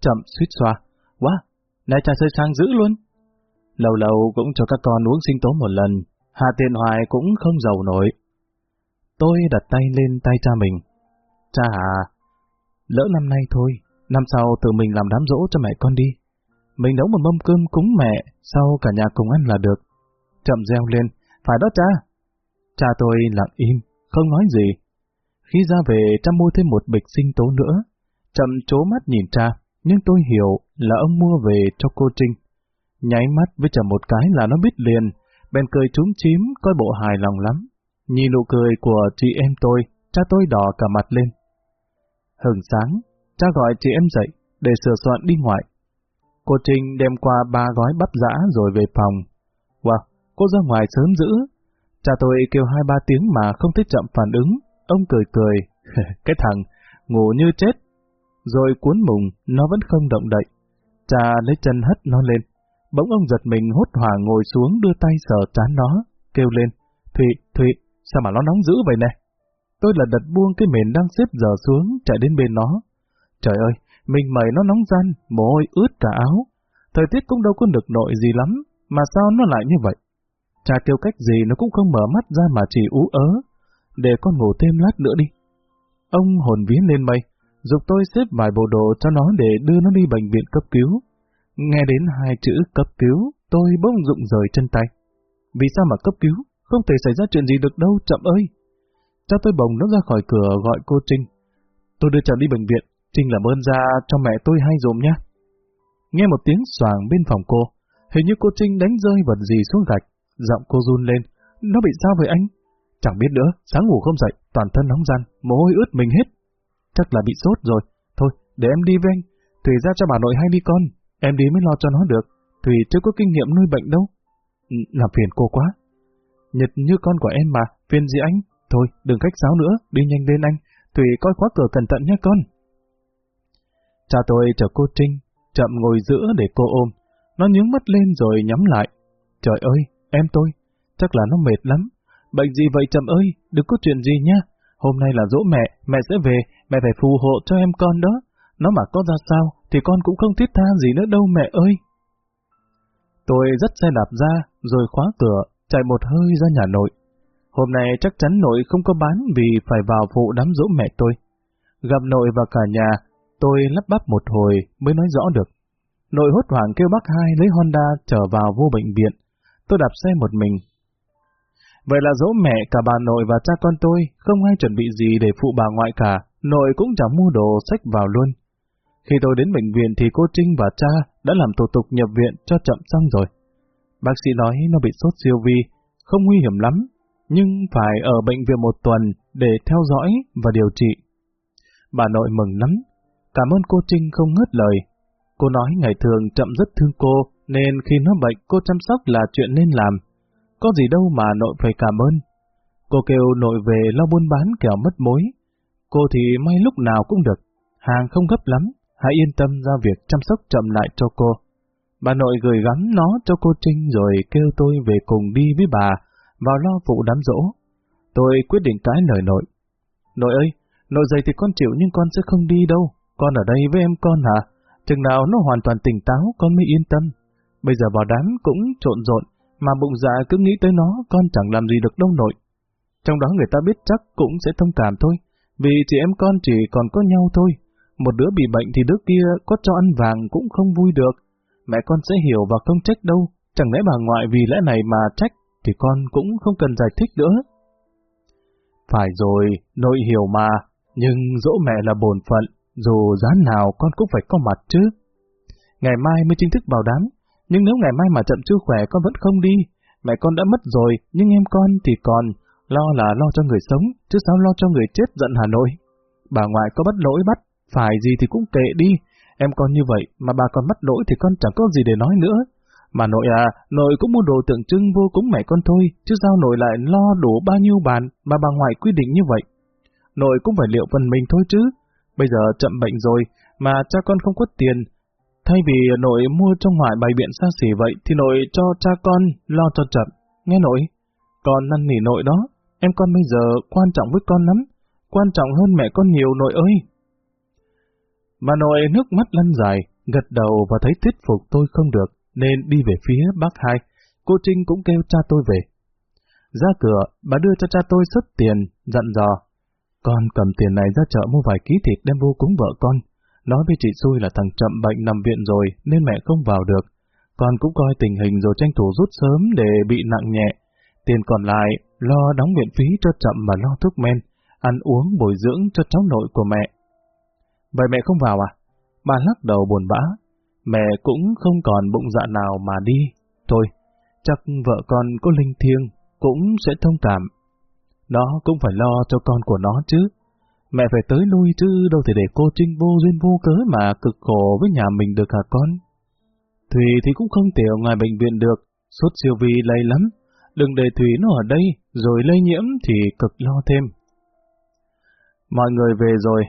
chậm suýt xoa. Quá, này cha sơi sang dữ luôn. Lâu lâu cũng cho các con uống sinh tố một lần, Hà Tiền Hoài cũng không giàu nổi. Tôi đặt tay lên tay cha mình. Cha à, lỡ năm nay thôi, Năm sau tự mình làm đám dỗ cho mẹ con đi. Mình nấu một mâm cơm cúng mẹ, sau cả nhà cùng ăn là được. Chậm reo lên, phải đó cha. Cha tôi lặng im, không nói gì. Khi ra về, cha mua thêm một bịch sinh tố nữa. Chậm chố mắt nhìn cha, nhưng tôi hiểu là ông mua về cho cô Trinh. Nháy mắt với chậm một cái là nó biết liền, bèn cười trúng chím, coi bộ hài lòng lắm. Nhìn nụ cười của chị em tôi, cha tôi đỏ cả mặt lên. Hừng sáng, Cha gọi chị em dậy, để sửa soạn đi ngoại. Cô Trinh đem qua ba gói bắp giã rồi về phòng. Wow, cô ra ngoài sớm dữ. Cha tôi kêu hai ba tiếng mà không thích chậm phản ứng. Ông cười cười. [LAUGHS] cái thằng, ngủ như chết. Rồi cuốn mùng, nó vẫn không động đậy. Cha lấy chân hất nó lên. Bỗng ông giật mình hốt hoảng ngồi xuống đưa tay sờ chán nó, kêu lên. Thụy, Thụy, sao mà nó nóng dữ vậy nè? Tôi là đật buông cái mền đang xếp giờ xuống, chạy đến bên nó, Trời ơi, mình mẩy nó nóng gian, mồ hôi ướt cả áo. Thời tiết cũng đâu có được nội gì lắm, mà sao nó lại như vậy? Cha kêu cách gì nó cũng không mở mắt ra mà chỉ ú ớ. Để con ngủ thêm lát nữa đi. Ông hồn vía lên mây, dục tôi xếp vài bộ đồ cho nó để đưa nó đi bệnh viện cấp cứu. Nghe đến hai chữ cấp cứu, tôi bỗng rụng rời chân tay. Vì sao mà cấp cứu? Không thể xảy ra chuyện gì được đâu, chậm ơi! Cha tôi bồng nó ra khỏi cửa gọi cô Trinh. Tôi đưa chàng đi bệnh viện, Trinh làm ơn ra cho mẹ tôi hay dùm nhé. Nghe một tiếng xoàng bên phòng cô, hình như cô Trinh đánh rơi vật gì xuống gạch, giọng cô run lên. Nó bị sao vậy anh? Chẳng biết nữa, sáng ngủ không dậy, toàn thân nóng răn, mồ hôi ướt mình hết. Chắc là bị sốt rồi. Thôi, để em đi với anh. Thủy ra cho bà nội hay đi con, em đi mới lo cho nó được. Thủy chưa có kinh nghiệm nuôi bệnh đâu. Ừ, làm phiền cô quá. Nhật như con của em mà, phiền gì anh? Thôi, đừng cách sáo nữa, đi nhanh lên anh. Thủy coi khóa cửa cẩn thận nhé con. Cha tôi chờ cô Trinh, chậm ngồi giữa để cô ôm. Nó nhướng mắt lên rồi nhắm lại. Trời ơi, em tôi, chắc là nó mệt lắm. Bệnh gì vậy chậm ơi, đừng có chuyện gì nhá. Hôm nay là dỗ mẹ, mẹ sẽ về, mẹ phải phù hộ cho em con đó. Nó mà có ra sao, thì con cũng không thiết tha gì nữa đâu mẹ ơi. Tôi rất xe đạp ra, rồi khóa cửa, chạy một hơi ra nhà nội. Hôm nay chắc chắn nội không có bán vì phải vào phụ đám dỗ mẹ tôi. Gặp nội và cả nhà, Tôi lắp bắp một hồi mới nói rõ được. nội hốt hoảng kêu bác hai lấy Honda trở vào vô bệnh viện. Tôi đạp xe một mình. Vậy là dỗ mẹ cả bà nội và cha con tôi, không ai chuẩn bị gì để phụ bà ngoại cả, nội cũng chẳng mua đồ sách vào luôn. Khi tôi đến bệnh viện thì cô Trinh và cha đã làm thủ tục nhập viện cho chậm xong rồi. Bác sĩ nói nó bị sốt siêu vi, không nguy hiểm lắm, nhưng phải ở bệnh viện một tuần để theo dõi và điều trị. Bà nội mừng lắm, cảm ơn cô Trinh không ngớt lời. Cô nói ngày thường chậm rất thương cô, nên khi nó bệnh cô chăm sóc là chuyện nên làm. Có gì đâu mà nội phải cảm ơn. Cô kêu nội về lo buôn bán kẻo mất mối. Cô thì may lúc nào cũng được, hàng không gấp lắm, hãy yên tâm ra việc chăm sóc chậm lại cho cô. Bà nội gửi gắm nó cho cô Trinh rồi kêu tôi về cùng đi với bà, vào lo phụ đám dỗ. Tôi quyết định cái lời nội. Nội ơi, nội dày thì con chịu nhưng con sẽ không đi đâu. Con ở đây với em con hả? Chừng nào nó hoàn toàn tỉnh táo con mới yên tâm. Bây giờ vào đám cũng trộn rộn, mà bụng dạ cứ nghĩ tới nó con chẳng làm gì được đâu nội. Trong đó người ta biết chắc cũng sẽ thông cảm thôi, vì chị em con chỉ còn có nhau thôi. Một đứa bị bệnh thì đứa kia có cho ăn vàng cũng không vui được. Mẹ con sẽ hiểu và không trách đâu, chẳng lẽ bà ngoại vì lẽ này mà trách thì con cũng không cần giải thích nữa. Phải rồi, nội hiểu mà, nhưng dỗ mẹ là bổn phận, dù giá nào con cũng phải có mặt chứ. Ngày mai mới chính thức vào đám, nhưng nếu ngày mai mà chậm chưa khỏe con vẫn không đi, mẹ con đã mất rồi, nhưng em con thì còn, lo là lo cho người sống, chứ sao lo cho người chết giận Hà Nội. Bà ngoại có bắt lỗi bắt, phải gì thì cũng kệ đi, em con như vậy mà bà còn bắt lỗi thì con chẳng có gì để nói nữa. Mà nội à, nội cũng mua đồ tượng trưng vô cúng mẹ con thôi, chứ sao nội lại lo đủ bao nhiêu bàn mà bà ngoại quy định như vậy. Nội cũng phải liệu phần mình thôi chứ. Bây giờ chậm bệnh rồi, mà cha con không có tiền. Thay vì nội mua trong ngoại bày biện xa xỉ vậy, thì nội cho cha con lo cho chậm. Nghe nội, con năn nỉ nội đó, em con bây giờ quan trọng với con lắm, quan trọng hơn mẹ con nhiều nội ơi. Bà nội nước mắt lăn dài, gật đầu và thấy thuyết phục tôi không được, nên đi về phía bác hai. Cô Trinh cũng kêu cha tôi về. Ra cửa, bà đưa cho cha tôi xuất tiền, dặn dò. Con cầm tiền này ra chợ mua vài ký thịt đem vô cúng vợ con. Nói với chị xui là thằng chậm bệnh nằm viện rồi nên mẹ không vào được. Con cũng coi tình hình rồi tranh thủ rút sớm để bị nặng nhẹ. Tiền còn lại, lo đóng viện phí cho chậm mà lo thuốc men, ăn uống bồi dưỡng cho cháu nội của mẹ. Vậy mẹ không vào à? Bà lắc đầu buồn bã, mẹ cũng không còn bụng dạ nào mà đi. Thôi, chắc vợ con có linh thiêng, cũng sẽ thông cảm. Nó cũng phải lo cho con của nó chứ. Mẹ phải tới lui chứ đâu thể để cô Trinh vô duyên vô cớ mà cực khổ với nhà mình được hả con? Thùy thì cũng không thể ở ngoài bệnh viện được, sốt siêu vi lây lắm. Đừng để Thùy nó ở đây, rồi lây nhiễm thì cực lo thêm. Mọi người về rồi.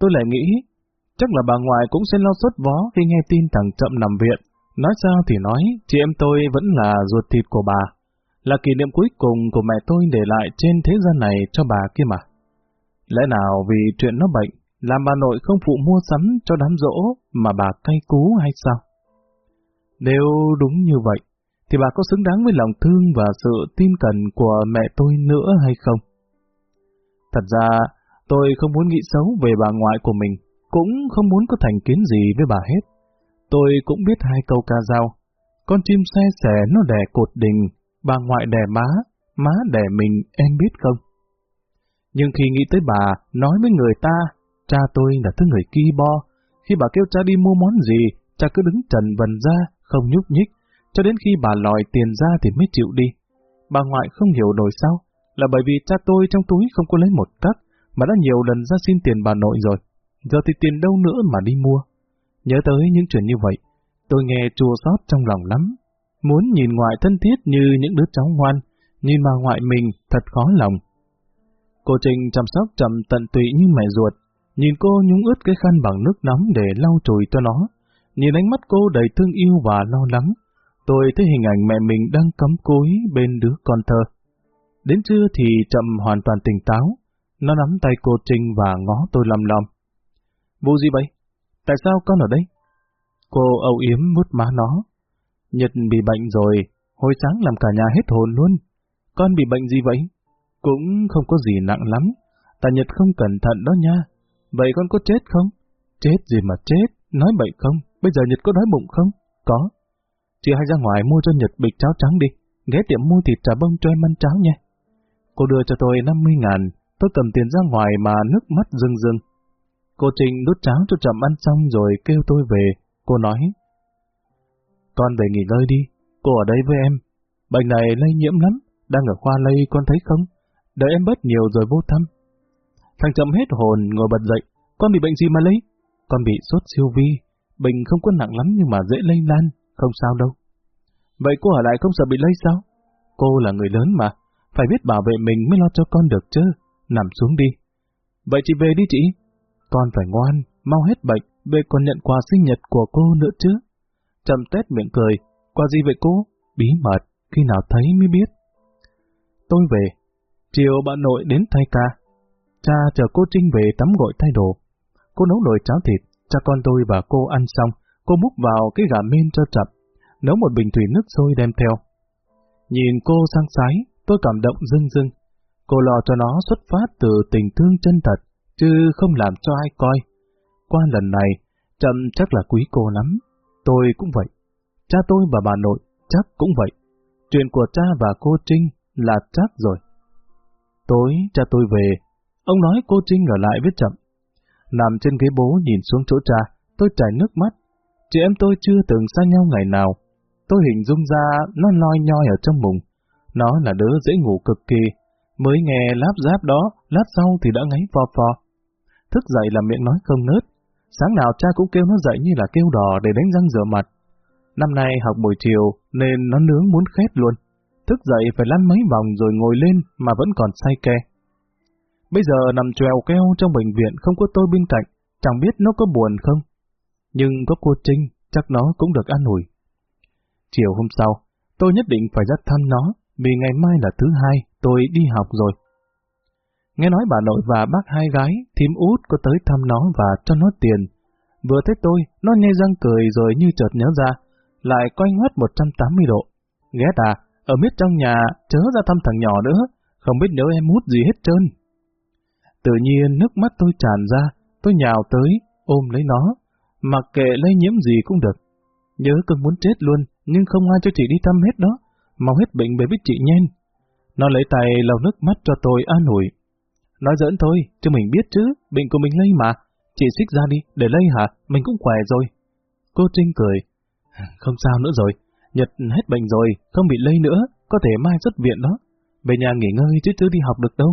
Tôi lại nghĩ Chắc là bà ngoại cũng sẽ lo sốt vó khi nghe tin thằng Chậm nằm viện. Nói sao thì nói, chị em tôi vẫn là ruột thịt của bà. Là kỷ niệm cuối cùng của mẹ tôi để lại trên thế gian này cho bà kia mà. Lẽ nào vì chuyện nó bệnh, làm bà nội không phụ mua sắm cho đám rỗ mà bà cay cú hay sao? Nếu đúng như vậy, thì bà có xứng đáng với lòng thương và sự tin cẩn của mẹ tôi nữa hay không? Thật ra, tôi không muốn nghĩ xấu về bà ngoại của mình, cũng không muốn có thành kiến gì với bà hết. Tôi cũng biết hai câu ca dao. Con chim xe xẻ nó đẻ cột đình, bà ngoại đẻ má, má đẻ mình em biết không? Nhưng khi nghĩ tới bà, nói với người ta, cha tôi là thứ người ki bo. Khi bà kêu cha đi mua món gì, cha cứ đứng trần vần ra, không nhúc nhích, cho đến khi bà lòi tiền ra thì mới chịu đi. Bà ngoại không hiểu nổi sao, là bởi vì cha tôi trong túi không có lấy một cắt, mà đã nhiều lần ra xin tiền bà nội rồi giờ thì tiền đâu nữa mà đi mua. Nhớ tới những chuyện như vậy, tôi nghe chua xót trong lòng lắm. Muốn nhìn ngoại thân thiết như những đứa cháu ngoan, nhìn bà ngoại mình thật khó lòng. Cô Trình chăm sóc chậm tận tụy như mẹ ruột, nhìn cô nhúng ướt cái khăn bằng nước nóng để lau chùi cho nó. Nhìn ánh mắt cô đầy thương yêu và lo lắng, tôi thấy hình ảnh mẹ mình đang cắm cúi bên đứa con thơ. Đến trưa thì chậm hoàn toàn tỉnh táo, nó nắm tay cô Trinh và ngó tôi lầm lòng. Vụ gì vậy? Tại sao con ở đây? Cô âu yếm mút má nó. Nhật bị bệnh rồi, hồi sáng làm cả nhà hết hồn luôn. Con bị bệnh gì vậy? Cũng không có gì nặng lắm, Tà Nhật không cẩn thận đó nha. Vậy con có chết không? Chết gì mà chết, nói bậy không, bây giờ Nhật có đói bụng không? Có. Chị hãy ra ngoài mua cho Nhật bịch cháo trắng đi, ghé tiệm mua thịt trà bông cho em ăn cháo nha. Cô đưa cho tôi 50 ngàn, tôi cầm tiền ra ngoài mà nước mắt rưng rưng. Cô Trình đút cháo cho chậm ăn xong rồi kêu tôi về. Cô nói, con về nghỉ ngơi đi, cô ở đây với em. Bệnh này lây nhiễm lắm, đang ở khoa lây con thấy không? Đợi em bớt nhiều rồi vô thăm. Thằng chậm hết hồn ngồi bật dậy, con bị bệnh gì mà lấy? Con bị sốt siêu vi, bệnh không có nặng lắm nhưng mà dễ lây lan, không sao đâu. Vậy cô ở lại không sợ bị lây sao? Cô là người lớn mà, phải biết bảo vệ mình mới lo cho con được chứ. Nằm xuống đi. Vậy chị về đi chị. Con phải ngoan, mau hết bệnh, về còn nhận quà sinh nhật của cô nữa chứ. Trầm tét miệng cười. qua gì vậy cô? Bí mật, khi nào thấy mới biết. Tôi về. Chiều bà nội đến thay ca. Cha chờ cô Trinh về tắm gội thay đồ. Cô nấu nồi cháo thịt, cha con tôi và cô ăn xong, cô múc vào cái gà men cho chậm, nấu một bình thủy nước sôi đem theo. Nhìn cô sang sái, tôi cảm động rưng rưng. Cô lo cho nó xuất phát từ tình thương chân thật, chứ không làm cho ai coi. Qua lần này, trầm chắc là quý cô lắm. Tôi cũng vậy. Cha tôi và bà nội chắc cũng vậy. Chuyện của cha và cô Trinh là chắc rồi. Tối, cha tôi về. Ông nói cô Trinh ở lại với chậm. Nằm trên ghế bố nhìn xuống chỗ cha, tôi chảy nước mắt. Chị em tôi chưa từng xa nhau ngày nào. Tôi hình dung ra nó loi nhoi ở trong mùng. Nó là đứa dễ ngủ cực kỳ. Mới nghe láp giáp đó, lát sau thì đã ngáy phò phò. Thức dậy là miệng nói không nớt. Sáng nào cha cũng kêu nó dậy như là kêu đỏ để đánh răng rửa mặt. Năm nay học buổi chiều nên nó nướng muốn khét luôn. Thức dậy phải lăn mấy vòng rồi ngồi lên mà vẫn còn say ke. Bây giờ nằm trèo keo trong bệnh viện không có tôi bên cạnh, chẳng biết nó có buồn không. Nhưng có cô Trinh, chắc nó cũng được an ủi. Chiều hôm sau, tôi nhất định phải ra thăm nó, vì ngày mai là thứ hai, tôi đi học rồi. Nghe nói bà nội và bác hai gái, thím út có tới thăm nó và cho nó tiền. Vừa thấy tôi, nó nhây răng cười rồi như chợt nhớ ra, lại quay ngoắt 180 độ. Ghé à, ở miết trong nhà, chớ ra thăm thằng nhỏ nữa, không biết nhớ em út gì hết trơn. Tự nhiên nước mắt tôi tràn ra, tôi nhào tới, ôm lấy nó, mặc kệ lây nhiễm gì cũng được. Nhớ cơn muốn chết luôn, nhưng không ai cho chị đi thăm hết đó, mau hết bệnh về biết chị nhanh. Nó lấy tay lau nước mắt cho tôi an ủi. Nói giỡn thôi, chứ mình biết chứ, bệnh của mình lây mà. Chị xích ra đi, để lây hả? Mình cũng khỏe rồi. Cô Trinh cười. Không sao nữa rồi, Nhật hết bệnh rồi, không bị lây nữa, có thể mai xuất viện đó. Về nhà nghỉ ngơi chứ chứ đi học được đâu.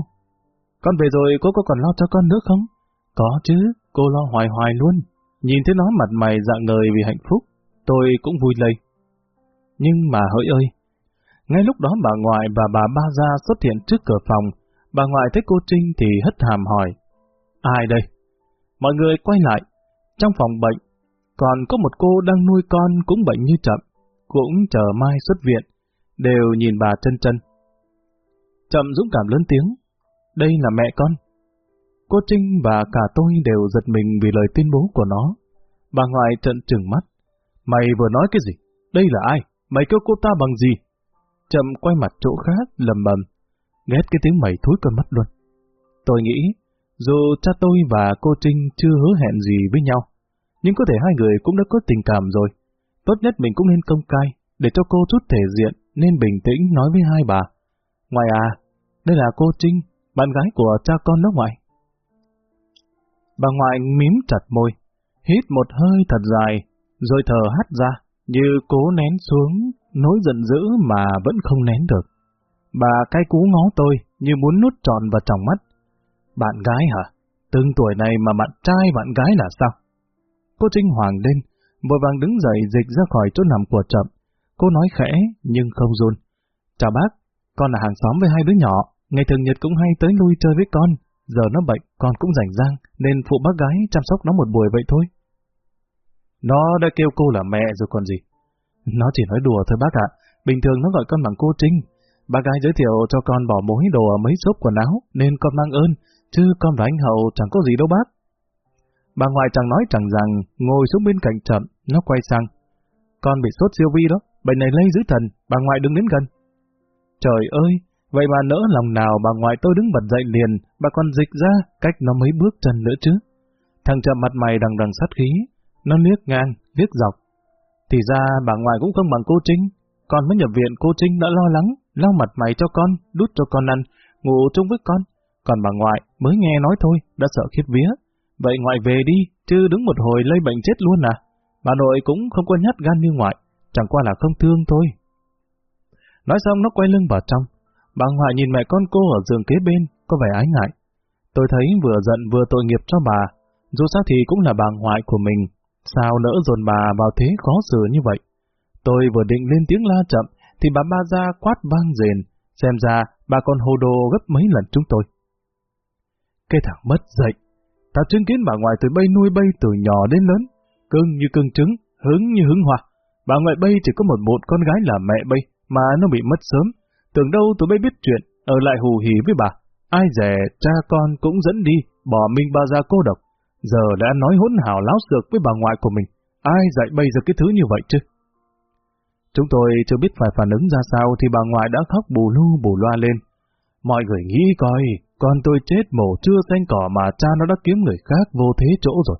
Con về rồi cô có còn lo cho con nữa không? Có chứ, cô lo hoài hoài luôn. Nhìn thấy nó mặt mày dạng ngời vì hạnh phúc, tôi cũng vui lây. Nhưng mà hỡi ơi, ngay lúc đó bà ngoại và bà ba ra xuất hiện trước cửa phòng, bà ngoại thấy cô Trinh thì hất hàm hỏi. Ai đây? Mọi người quay lại. Trong phòng bệnh, còn có một cô đang nuôi con cũng bệnh như chậm, cũng chờ mai xuất viện, đều nhìn bà chân chân. Chậm dũng cảm lớn tiếng, đây là mẹ con. Cô Trinh và cả tôi đều giật mình vì lời tuyên bố của nó. Bà ngoại trận trừng mắt. Mày vừa nói cái gì? Đây là ai? Mày kêu cô ta bằng gì? Chậm quay mặt chỗ khác, lầm bầm. Ghét cái tiếng mày thối con mắt luôn. Tôi nghĩ, dù cha tôi và cô Trinh chưa hứa hẹn gì với nhau, nhưng có thể hai người cũng đã có tình cảm rồi. Tốt nhất mình cũng nên công cai để cho cô chút thể diện, nên bình tĩnh nói với hai bà. Ngoài à, đây là cô Trinh, bạn gái của cha con đó ngoại. Bà ngoại mím chặt môi, hít một hơi thật dài, rồi thở hắt ra, như cố nén xuống, nỗi giận dữ mà vẫn không nén được. Bà cay cú ngó tôi, như muốn nút tròn vào trong mắt. Bạn gái hả? Từng tuổi này mà bạn trai bạn gái là sao? Cô Trinh hoàng lên, vội vàng đứng dậy dịch ra khỏi chỗ nằm của chậm. Cô nói khẽ, nhưng không run. Chào bác, con là hàng xóm với hai đứa nhỏ, ngày thường nhật cũng hay tới lui chơi với con. Giờ nó bệnh, con cũng rảnh rang, nên phụ bác gái chăm sóc nó một buổi vậy thôi. Nó đã kêu cô là mẹ rồi còn gì. Nó chỉ nói đùa thôi bác ạ, bình thường nó gọi con bằng cô Trinh. Bà gái giới thiệu cho con bỏ mối đồ ở mấy xốp quần áo, nên con mang ơn, chứ con và anh Hậu chẳng có gì đâu bác. Bà ngoại chẳng nói chẳng rằng, ngồi xuống bên cạnh chậm, nó quay sang. Con bị sốt siêu vi đó, bệnh này lây dữ thần, bà ngoại đừng đến gần. Trời ơi, vậy mà nỡ lòng nào bà ngoại tôi đứng bật dậy liền, bà còn dịch ra, cách nó mấy bước chân nữa chứ. Thằng chậm mặt mày đằng đằng sát khí, nó liếc ngang, viết dọc. Thì ra bà ngoại cũng không bằng cô Trinh, con mới nhập viện cô Trinh đã lo lắng, lau mặt mày cho con, đút cho con ăn, ngủ chung với con. Còn bà ngoại mới nghe nói thôi, đã sợ khiếp vía. Vậy ngoại về đi, chứ đứng một hồi lây bệnh chết luôn à. Bà nội cũng không có nhát gan như ngoại, chẳng qua là không thương thôi. Nói xong nó quay lưng vào trong. Bà ngoại nhìn mẹ con cô ở giường kế bên, có vẻ ái ngại. Tôi thấy vừa giận vừa tội nghiệp cho bà, dù sao thì cũng là bà ngoại của mình, sao nỡ dồn bà vào thế khó xử như vậy. Tôi vừa định lên tiếng la chậm, thì bà ba ra quát vang rền, xem ra bà còn hồ đồ gấp mấy lần chúng tôi. Cái thằng mất dậy, ta chứng kiến bà ngoại từ bay nuôi bay từ nhỏ đến lớn, cưng như cưng trứng, hứng như hứng hoa. Bà ngoại bay chỉ có một một con gái là mẹ bay, mà nó bị mất sớm. Tưởng đâu tụi bay biết chuyện, ở lại hù hỉ với bà. Ai dè, cha con cũng dẫn đi, bỏ mình bà ra cô độc. Giờ đã nói hỗn hào láo sược với bà ngoại của mình. Ai dạy bây giờ cái thứ như vậy chứ? Chúng tôi chưa biết phải phản ứng ra sao thì bà ngoại đã khóc bù lu bù loa lên. Mọi người nghĩ coi, con tôi chết mổ chưa xanh cỏ mà cha nó đã kiếm người khác vô thế chỗ rồi.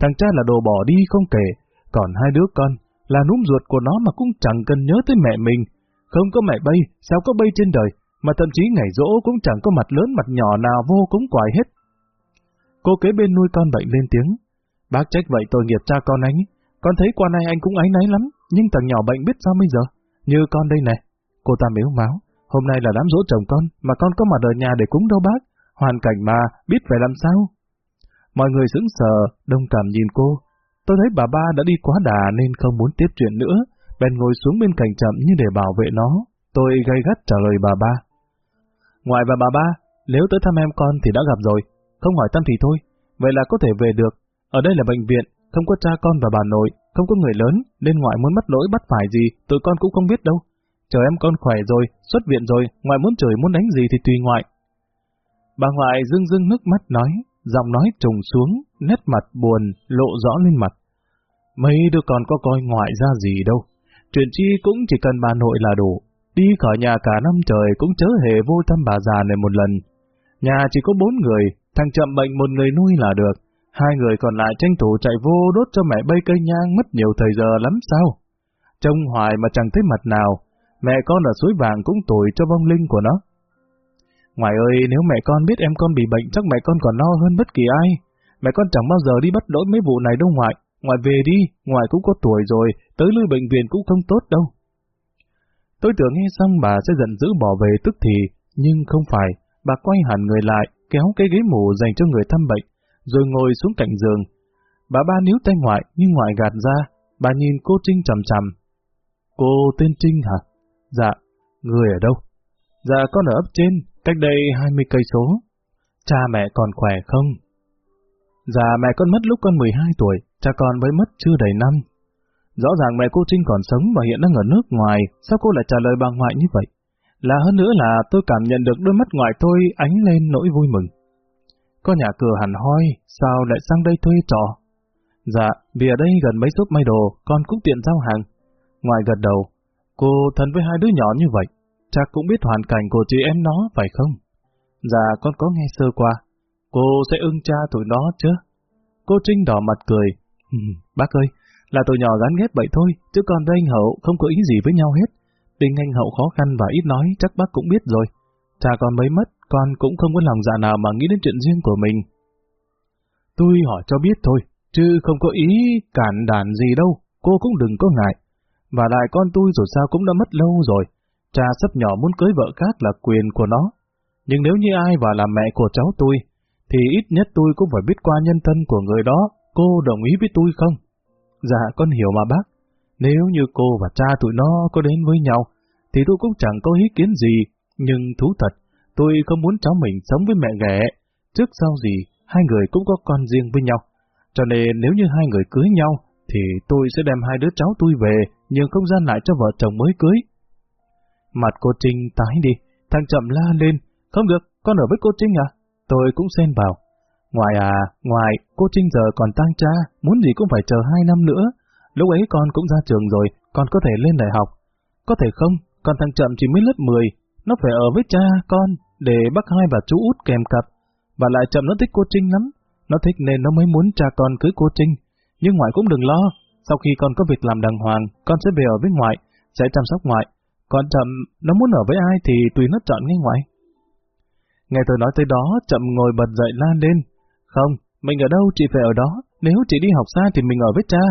Thằng cha là đồ bỏ đi không kể, còn hai đứa con là núm ruột của nó mà cũng chẳng cần nhớ tới mẹ mình. Không có mẹ bay, sao có bay trên đời, mà thậm chí ngày rỗ cũng chẳng có mặt lớn mặt nhỏ nào vô cúng quài hết. Cô kế bên nuôi con bệnh lên tiếng. Bác trách vậy tội nghiệp cha con anh, con thấy qua nay anh cũng áy náy lắm, nhưng thằng nhỏ bệnh biết sao bây giờ? Như con đây này. Cô ta mếu máu, hôm nay là đám dỗ chồng con, mà con có mặt ở nhà để cúng đâu bác. Hoàn cảnh mà, biết phải làm sao? Mọi người sững sờ, đông cảm nhìn cô. Tôi thấy bà ba đã đi quá đà nên không muốn tiếp chuyện nữa, bèn ngồi xuống bên cạnh chậm như để bảo vệ nó. Tôi gay gắt trả lời bà ba. Ngoại và bà ba, nếu tới thăm em con thì đã gặp rồi, không hỏi thăm thì thôi, vậy là có thể về được. Ở đây là bệnh viện, không có cha con và bà nội, không có người lớn, nên ngoại muốn mất lỗi bắt phải gì, tụi con cũng không biết đâu. Chờ em con khỏe rồi, xuất viện rồi, ngoại muốn chửi muốn đánh gì thì tùy ngoại. Bà ngoại dưng dưng nước mắt nói, giọng nói trùng xuống, nét mặt buồn, lộ rõ lên mặt. Mấy đứa con có coi ngoại ra gì đâu, chuyện chi cũng chỉ cần bà nội là đủ, đi khỏi nhà cả năm trời cũng chớ hề vô thăm bà già này một lần. Nhà chỉ có bốn người, thằng chậm bệnh một người nuôi là được, hai người còn lại tranh thủ chạy vô đốt cho mẹ bay cây nhang mất nhiều thời giờ lắm sao? Trông hoài mà chẳng thấy mặt nào, mẹ con ở suối vàng cũng tuổi cho vong linh của nó. Ngoài ơi, nếu mẹ con biết em con bị bệnh chắc mẹ con còn lo hơn bất kỳ ai. Mẹ con chẳng bao giờ đi bắt lỗi mấy vụ này đâu ngoại. Ngoại về đi, ngoại cũng có tuổi rồi, tới lui bệnh viện cũng không tốt đâu. Tôi tưởng nghe xong bà sẽ giận dữ bỏ về tức thì, nhưng không phải, bà quay hẳn người lại, kéo cái ghế mù dành cho người thăm bệnh, rồi ngồi xuống cạnh giường. Bà ba níu tay ngoại, nhưng ngoại gạt ra, bà nhìn cô Trinh chầm chầm. Cô tên Trinh hả? Dạ, người ở đâu? Dạ con ở ấp trên, cách đây 20 cây số. Cha mẹ còn khỏe không? Dạ mẹ con mất lúc con 12 tuổi, cha con mới mất chưa đầy năm. Rõ ràng mẹ cô Trinh còn sống và hiện đang ở nước ngoài, sao cô lại trả lời bà ngoại như vậy? Là hơn nữa là tôi cảm nhận được đôi mắt ngoại tôi ánh lên nỗi vui mừng. Có nhà cửa hẳn hoi, sao lại sang đây thuê trọ? Dạ, vì ở đây gần mấy shop may đồ, con cũng tiện giao hàng. Ngoài gật đầu, cô thân với hai đứa nhỏ như vậy, chắc cũng biết hoàn cảnh của chị em nó, phải không? Dạ, con có nghe sơ qua. Cô sẽ ưng cha tụi nó chứ? Cô Trinh đỏ mặt cười. Ừ, bác ơi, là tụi nhỏ gắn ghép vậy thôi, chứ còn với anh Hậu không có ý gì với nhau hết. Tình anh Hậu khó khăn và ít nói chắc bác cũng biết rồi. Cha con mới mất, con cũng không có lòng dạ nào mà nghĩ đến chuyện riêng của mình. Tôi hỏi cho biết thôi, chứ không có ý cản đàn gì đâu, cô cũng đừng có ngại. Và lại con tôi rồi sao cũng đã mất lâu rồi, cha sắp nhỏ muốn cưới vợ khác là quyền của nó. Nhưng nếu như ai vào làm mẹ của cháu tôi, thì ít nhất tôi cũng phải biết qua nhân thân của người đó, cô đồng ý với tôi không? Dạ, con hiểu mà bác. Nếu như cô và cha tụi nó có đến với nhau, thì tôi cũng chẳng có ý kiến gì. Nhưng thú thật, tôi không muốn cháu mình sống với mẹ ghẻ. Trước sau gì, hai người cũng có con riêng với nhau. Cho nên nếu như hai người cưới nhau, thì tôi sẽ đem hai đứa cháu tôi về, nhường không gian lại cho vợ chồng mới cưới. Mặt cô Trinh tái đi, thằng chậm la lên. Không được, con ở với cô Trinh à? Tôi cũng xen vào. Ngoài à, ngoài, cô Trinh giờ còn tang cha, muốn gì cũng phải chờ hai năm nữa. Lúc ấy con cũng ra trường rồi, con có thể lên đại học. Có thể không, còn thằng Chậm chỉ mới lớp 10, nó phải ở với cha, con, để bác hai và chú út kèm cặp. Và lại Chậm nó thích cô Trinh lắm, nó thích nên nó mới muốn cha con cưới cô Trinh. Nhưng ngoại cũng đừng lo, sau khi con có việc làm đàng hoàng, con sẽ về ở với ngoại, sẽ chăm sóc ngoại. Còn chậm, nó muốn ở với ai thì tùy nó chọn ngay ngoại. Nghe tôi nói tới đó, chậm ngồi bật dậy la lên. Không, mình ở đâu chị phải ở đó, nếu chị đi học xa thì mình ở với cha.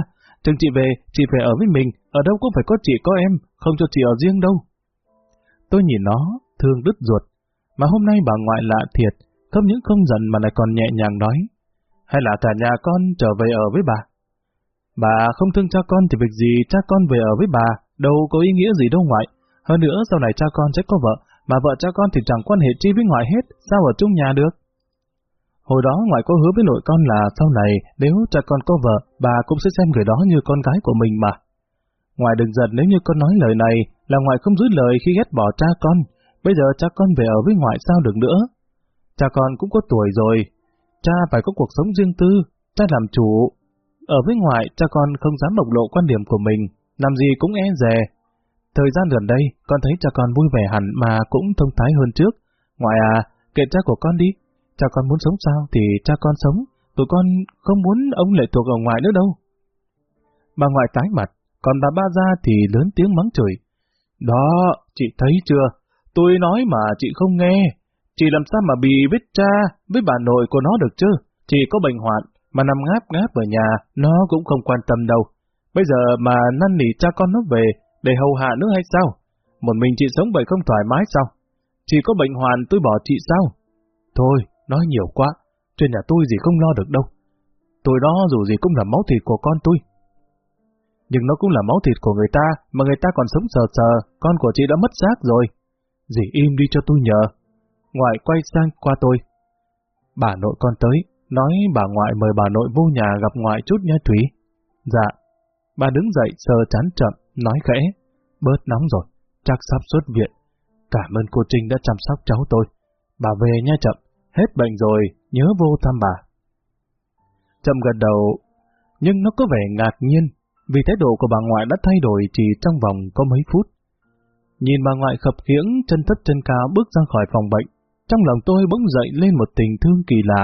Chừng chị về, chị phải ở với mình, ở đâu cũng phải có chị có em, không cho chị ở riêng đâu. Tôi nhìn nó, thương đứt ruột, mà hôm nay bà ngoại lạ thiệt, không những không giận mà lại còn nhẹ nhàng nói. Hay là cả nhà con trở về ở với bà? Bà không thương cha con thì việc gì cha con về ở với bà, đâu có ý nghĩa gì đâu ngoại. Hơn nữa sau này cha con sẽ có vợ, mà vợ cha con thì chẳng quan hệ chi với ngoại hết, sao ở chung nhà được? Hồi đó ngoại có hứa với nội con là sau này nếu cha con có vợ, bà cũng sẽ xem người đó như con gái của mình mà. Ngoại đừng giận nếu như con nói lời này là ngoại không giữ lời khi ghét bỏ cha con. Bây giờ cha con về ở với ngoại sao được nữa? Cha con cũng có tuổi rồi. Cha phải có cuộc sống riêng tư, cha làm chủ. Ở với ngoại, cha con không dám bộc lộ quan điểm của mình, làm gì cũng e dè. Thời gian gần đây, con thấy cha con vui vẻ hẳn mà cũng thông thái hơn trước. Ngoại à, kệ cha của con đi. Cha con muốn sống sao thì cha con sống, tụi con không muốn ông lệ thuộc ở ngoại nữa đâu. Bà ngoại tái mặt, còn bà ba ra thì lớn tiếng mắng chửi. Đó, chị thấy chưa? Tôi nói mà chị không nghe. Chị làm sao mà bị với cha, với bà nội của nó được chứ? Chị có bệnh hoạn, mà nằm ngáp ngáp ở nhà, nó cũng không quan tâm đâu. Bây giờ mà năn nỉ cha con nó về, để hầu hạ nữa hay sao? Một mình chị sống vậy không thoải mái sao? Chị có bệnh hoạn tôi bỏ chị sao? Thôi, nói nhiều quá, trên nhà tôi gì không lo được đâu. Tôi đó dù gì cũng là máu thịt của con tôi. Nhưng nó cũng là máu thịt của người ta, mà người ta còn sống sờ sờ, con của chị đã mất xác rồi. Dì im đi cho tôi nhờ. Ngoại quay sang qua tôi. Bà nội con tới, nói bà ngoại mời bà nội vô nhà gặp ngoại chút nha Thúy. Dạ. Bà đứng dậy sờ chán chậm, nói khẽ. Bớt nóng rồi, chắc sắp xuất viện. Cảm ơn cô Trinh đã chăm sóc cháu tôi. Bà về nha chậm, hết bệnh rồi, nhớ vô thăm bà. Chậm gật đầu, nhưng nó có vẻ ngạc nhiên, vì thái độ của bà ngoại đã thay đổi chỉ trong vòng có mấy phút. Nhìn bà ngoại khập khiễng chân thất chân cao bước ra khỏi phòng bệnh, trong lòng tôi bỗng dậy lên một tình thương kỳ lạ,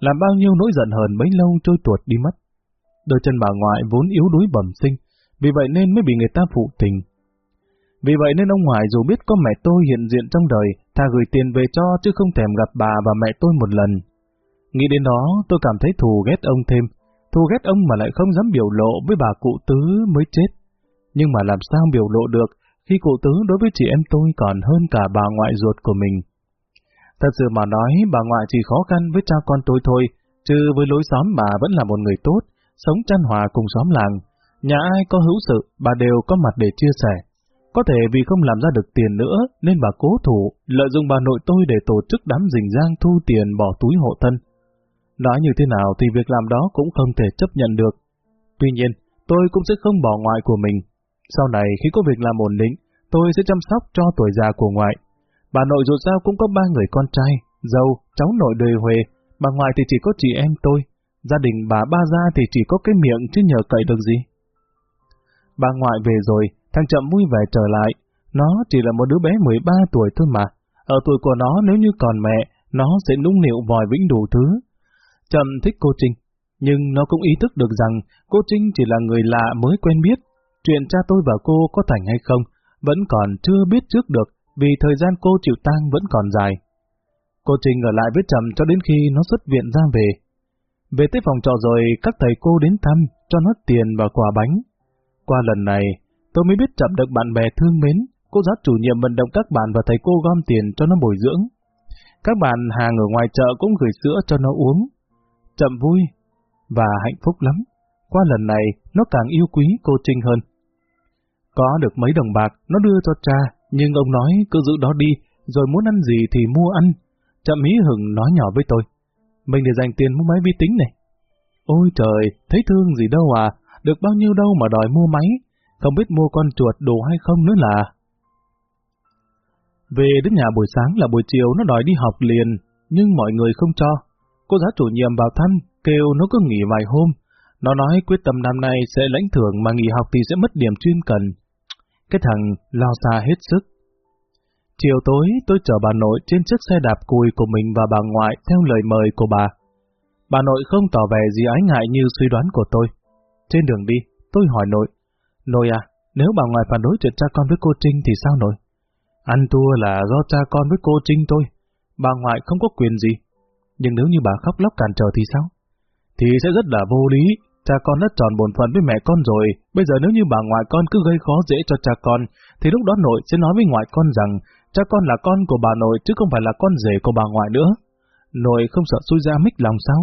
làm bao nhiêu nỗi giận hờn mấy lâu trôi tuột đi mất. Đôi chân bà ngoại vốn yếu đuối bẩm sinh, vì vậy nên mới bị người ta phụ tình. Vì vậy nên ông ngoại dù biết có mẹ tôi hiện diện trong đời, thà gửi tiền về cho chứ không thèm gặp bà và mẹ tôi một lần. Nghĩ đến đó, tôi cảm thấy thù ghét ông thêm, thù ghét ông mà lại không dám biểu lộ với bà cụ tứ mới chết. Nhưng mà làm sao biểu lộ được khi cụ tứ đối với chị em tôi còn hơn cả bà ngoại ruột của mình. Thật sự mà nói, bà ngoại chỉ khó khăn với cha con tôi thôi, chứ với lối xóm bà vẫn là một người tốt, sống chăn hòa cùng xóm làng. Nhà ai có hữu sự, bà đều có mặt để chia sẻ. Có thể vì không làm ra được tiền nữa, nên bà cố thủ, lợi dụng bà nội tôi để tổ chức đám rình giang thu tiền bỏ túi hộ thân. Nói như thế nào thì việc làm đó cũng không thể chấp nhận được. Tuy nhiên, tôi cũng sẽ không bỏ ngoại của mình. Sau này khi có việc làm ổn định, tôi sẽ chăm sóc cho tuổi già của ngoại. Bà nội dù sao cũng có ba người con trai, dâu, cháu nội đời Huệ, bà ngoại thì chỉ có chị em tôi. Gia đình bà ba ra thì chỉ có cái miệng chứ nhờ cậy được gì. Bà ngoại về rồi, thằng Chậm vui vẻ trở lại. Nó chỉ là một đứa bé 13 tuổi thôi mà. Ở tuổi của nó nếu như còn mẹ, nó sẽ nũng nịu vòi vĩnh đủ thứ. Chậm thích cô Trinh, nhưng nó cũng ý thức được rằng cô Trinh chỉ là người lạ mới quen biết. Chuyện cha tôi và cô có thành hay không, vẫn còn chưa biết trước được vì thời gian cô chịu tang vẫn còn dài. Cô trình ở lại với Trầm cho đến khi nó xuất viện ra về. Về tới phòng trọ rồi, các thầy cô đến thăm, cho nó tiền và quà bánh. Qua lần này, tôi mới biết Trầm được bạn bè thương mến, cô giáo chủ nhiệm vận động các bạn và thầy cô gom tiền cho nó bồi dưỡng. Các bạn hàng ở ngoài chợ cũng gửi sữa cho nó uống. Chậm vui và hạnh phúc lắm. Qua lần này, nó càng yêu quý cô Trinh hơn. Có được mấy đồng bạc, nó đưa cho cha, nhưng ông nói cứ giữ đó đi, rồi muốn ăn gì thì mua ăn. Chậm hí hừng nói nhỏ với tôi. Mình để dành tiền mua máy vi tính này. Ôi trời, thấy thương gì đâu à, được bao nhiêu đâu mà đòi mua máy, không biết mua con chuột đồ hay không nữa là. Về đến nhà buổi sáng là buổi chiều nó đòi đi học liền, nhưng mọi người không cho. Cô giáo chủ nhiệm vào thăm, kêu nó cứ nghỉ vài hôm. Nó nói quyết tâm năm nay sẽ lãnh thưởng mà nghỉ học thì sẽ mất điểm chuyên cần. Cái thằng lao xa hết sức. Chiều tối tôi chở bà nội trên chiếc xe đạp cùi của mình và bà ngoại theo lời mời của bà. Bà nội không tỏ vẻ gì ái ngại như suy đoán của tôi. Trên đường đi, tôi hỏi nội. Nội à, nếu bà ngoại phản đối chuyện cha con với cô Trinh thì sao nội? Ăn thua là do cha con với cô Trinh thôi. Bà ngoại không có quyền gì. Nhưng nếu như bà khóc lóc cản trở thì sao? Thì sẽ rất là vô lý. Cha con đã tròn bổn phận với mẹ con rồi. Bây giờ nếu như bà ngoại con cứ gây khó dễ cho cha con, thì lúc đó nội sẽ nói với ngoại con rằng cha con là con của bà nội chứ không phải là con rể của bà ngoại nữa. Nội không sợ xui ra mít lòng sao?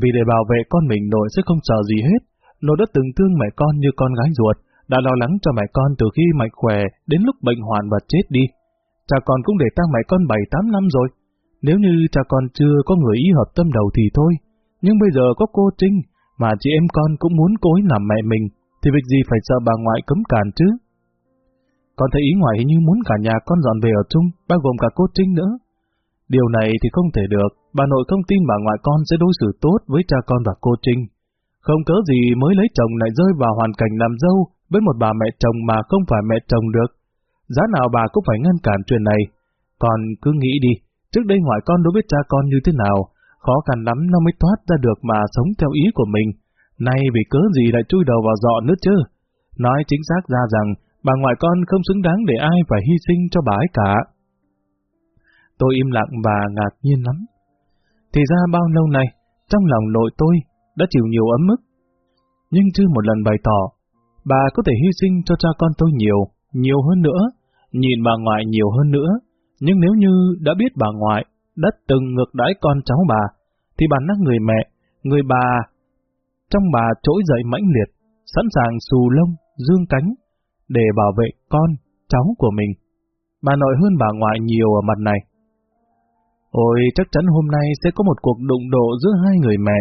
Vì để bảo vệ con mình nội sẽ không sợ gì hết. Nội đã từng thương mẹ con như con gái ruột, đã lo lắng cho mẹ con từ khi mạnh khỏe đến lúc bệnh hoạn và chết đi. Cha con cũng để tang mẹ con 7-8 năm rồi. Nếu như cha con chưa có người ý hợp tâm đầu thì thôi. Nhưng bây giờ có cô Trinh, mà chị em con cũng muốn cố ý làm mẹ mình, thì việc gì phải sợ bà ngoại cấm cản chứ? Con thấy ý ngoại hình như muốn cả nhà con dọn về ở chung, bao gồm cả cô Trinh nữa. Điều này thì không thể được, bà nội không tin bà ngoại con sẽ đối xử tốt với cha con và cô Trinh. Không cớ gì mới lấy chồng lại rơi vào hoàn cảnh làm dâu với một bà mẹ chồng mà không phải mẹ chồng được. Giá nào bà cũng phải ngăn cản chuyện này. Còn cứ nghĩ đi, trước đây ngoại con đối với cha con như thế nào, khó khăn lắm nó mới thoát ra được mà sống theo ý của mình. Nay vì cớ gì lại chui đầu vào dọ nữa chứ? Nói chính xác ra rằng, bà ngoại con không xứng đáng để ai phải hy sinh cho bà ấy cả. Tôi im lặng và ngạc nhiên lắm. Thì ra bao lâu nay, trong lòng nội tôi đã chịu nhiều ấm ức. Nhưng chưa một lần bày tỏ, bà có thể hy sinh cho cha con tôi nhiều, nhiều hơn nữa, nhìn bà ngoại nhiều hơn nữa. Nhưng nếu như đã biết bà ngoại đã từng ngược đãi con cháu bà, thì bản năng người mẹ, người bà, trong bà trỗi dậy mãnh liệt, sẵn sàng xù lông, dương cánh, để bảo vệ con, cháu của mình. Bà nội hơn bà ngoại nhiều ở mặt này. Ôi, chắc chắn hôm nay sẽ có một cuộc đụng độ giữa hai người mẹ.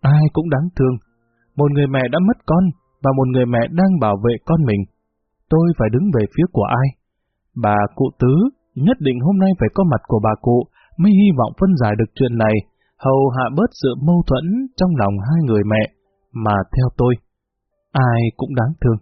Ai cũng đáng thương. Một người mẹ đã mất con, và một người mẹ đang bảo vệ con mình. Tôi phải đứng về phía của ai? Bà cụ tứ, nhất định hôm nay phải có mặt của bà cụ, mới hy vọng phân giải được chuyện này, hầu hạ bớt sự mâu thuẫn trong lòng hai người mẹ, mà theo tôi, ai cũng đáng thương.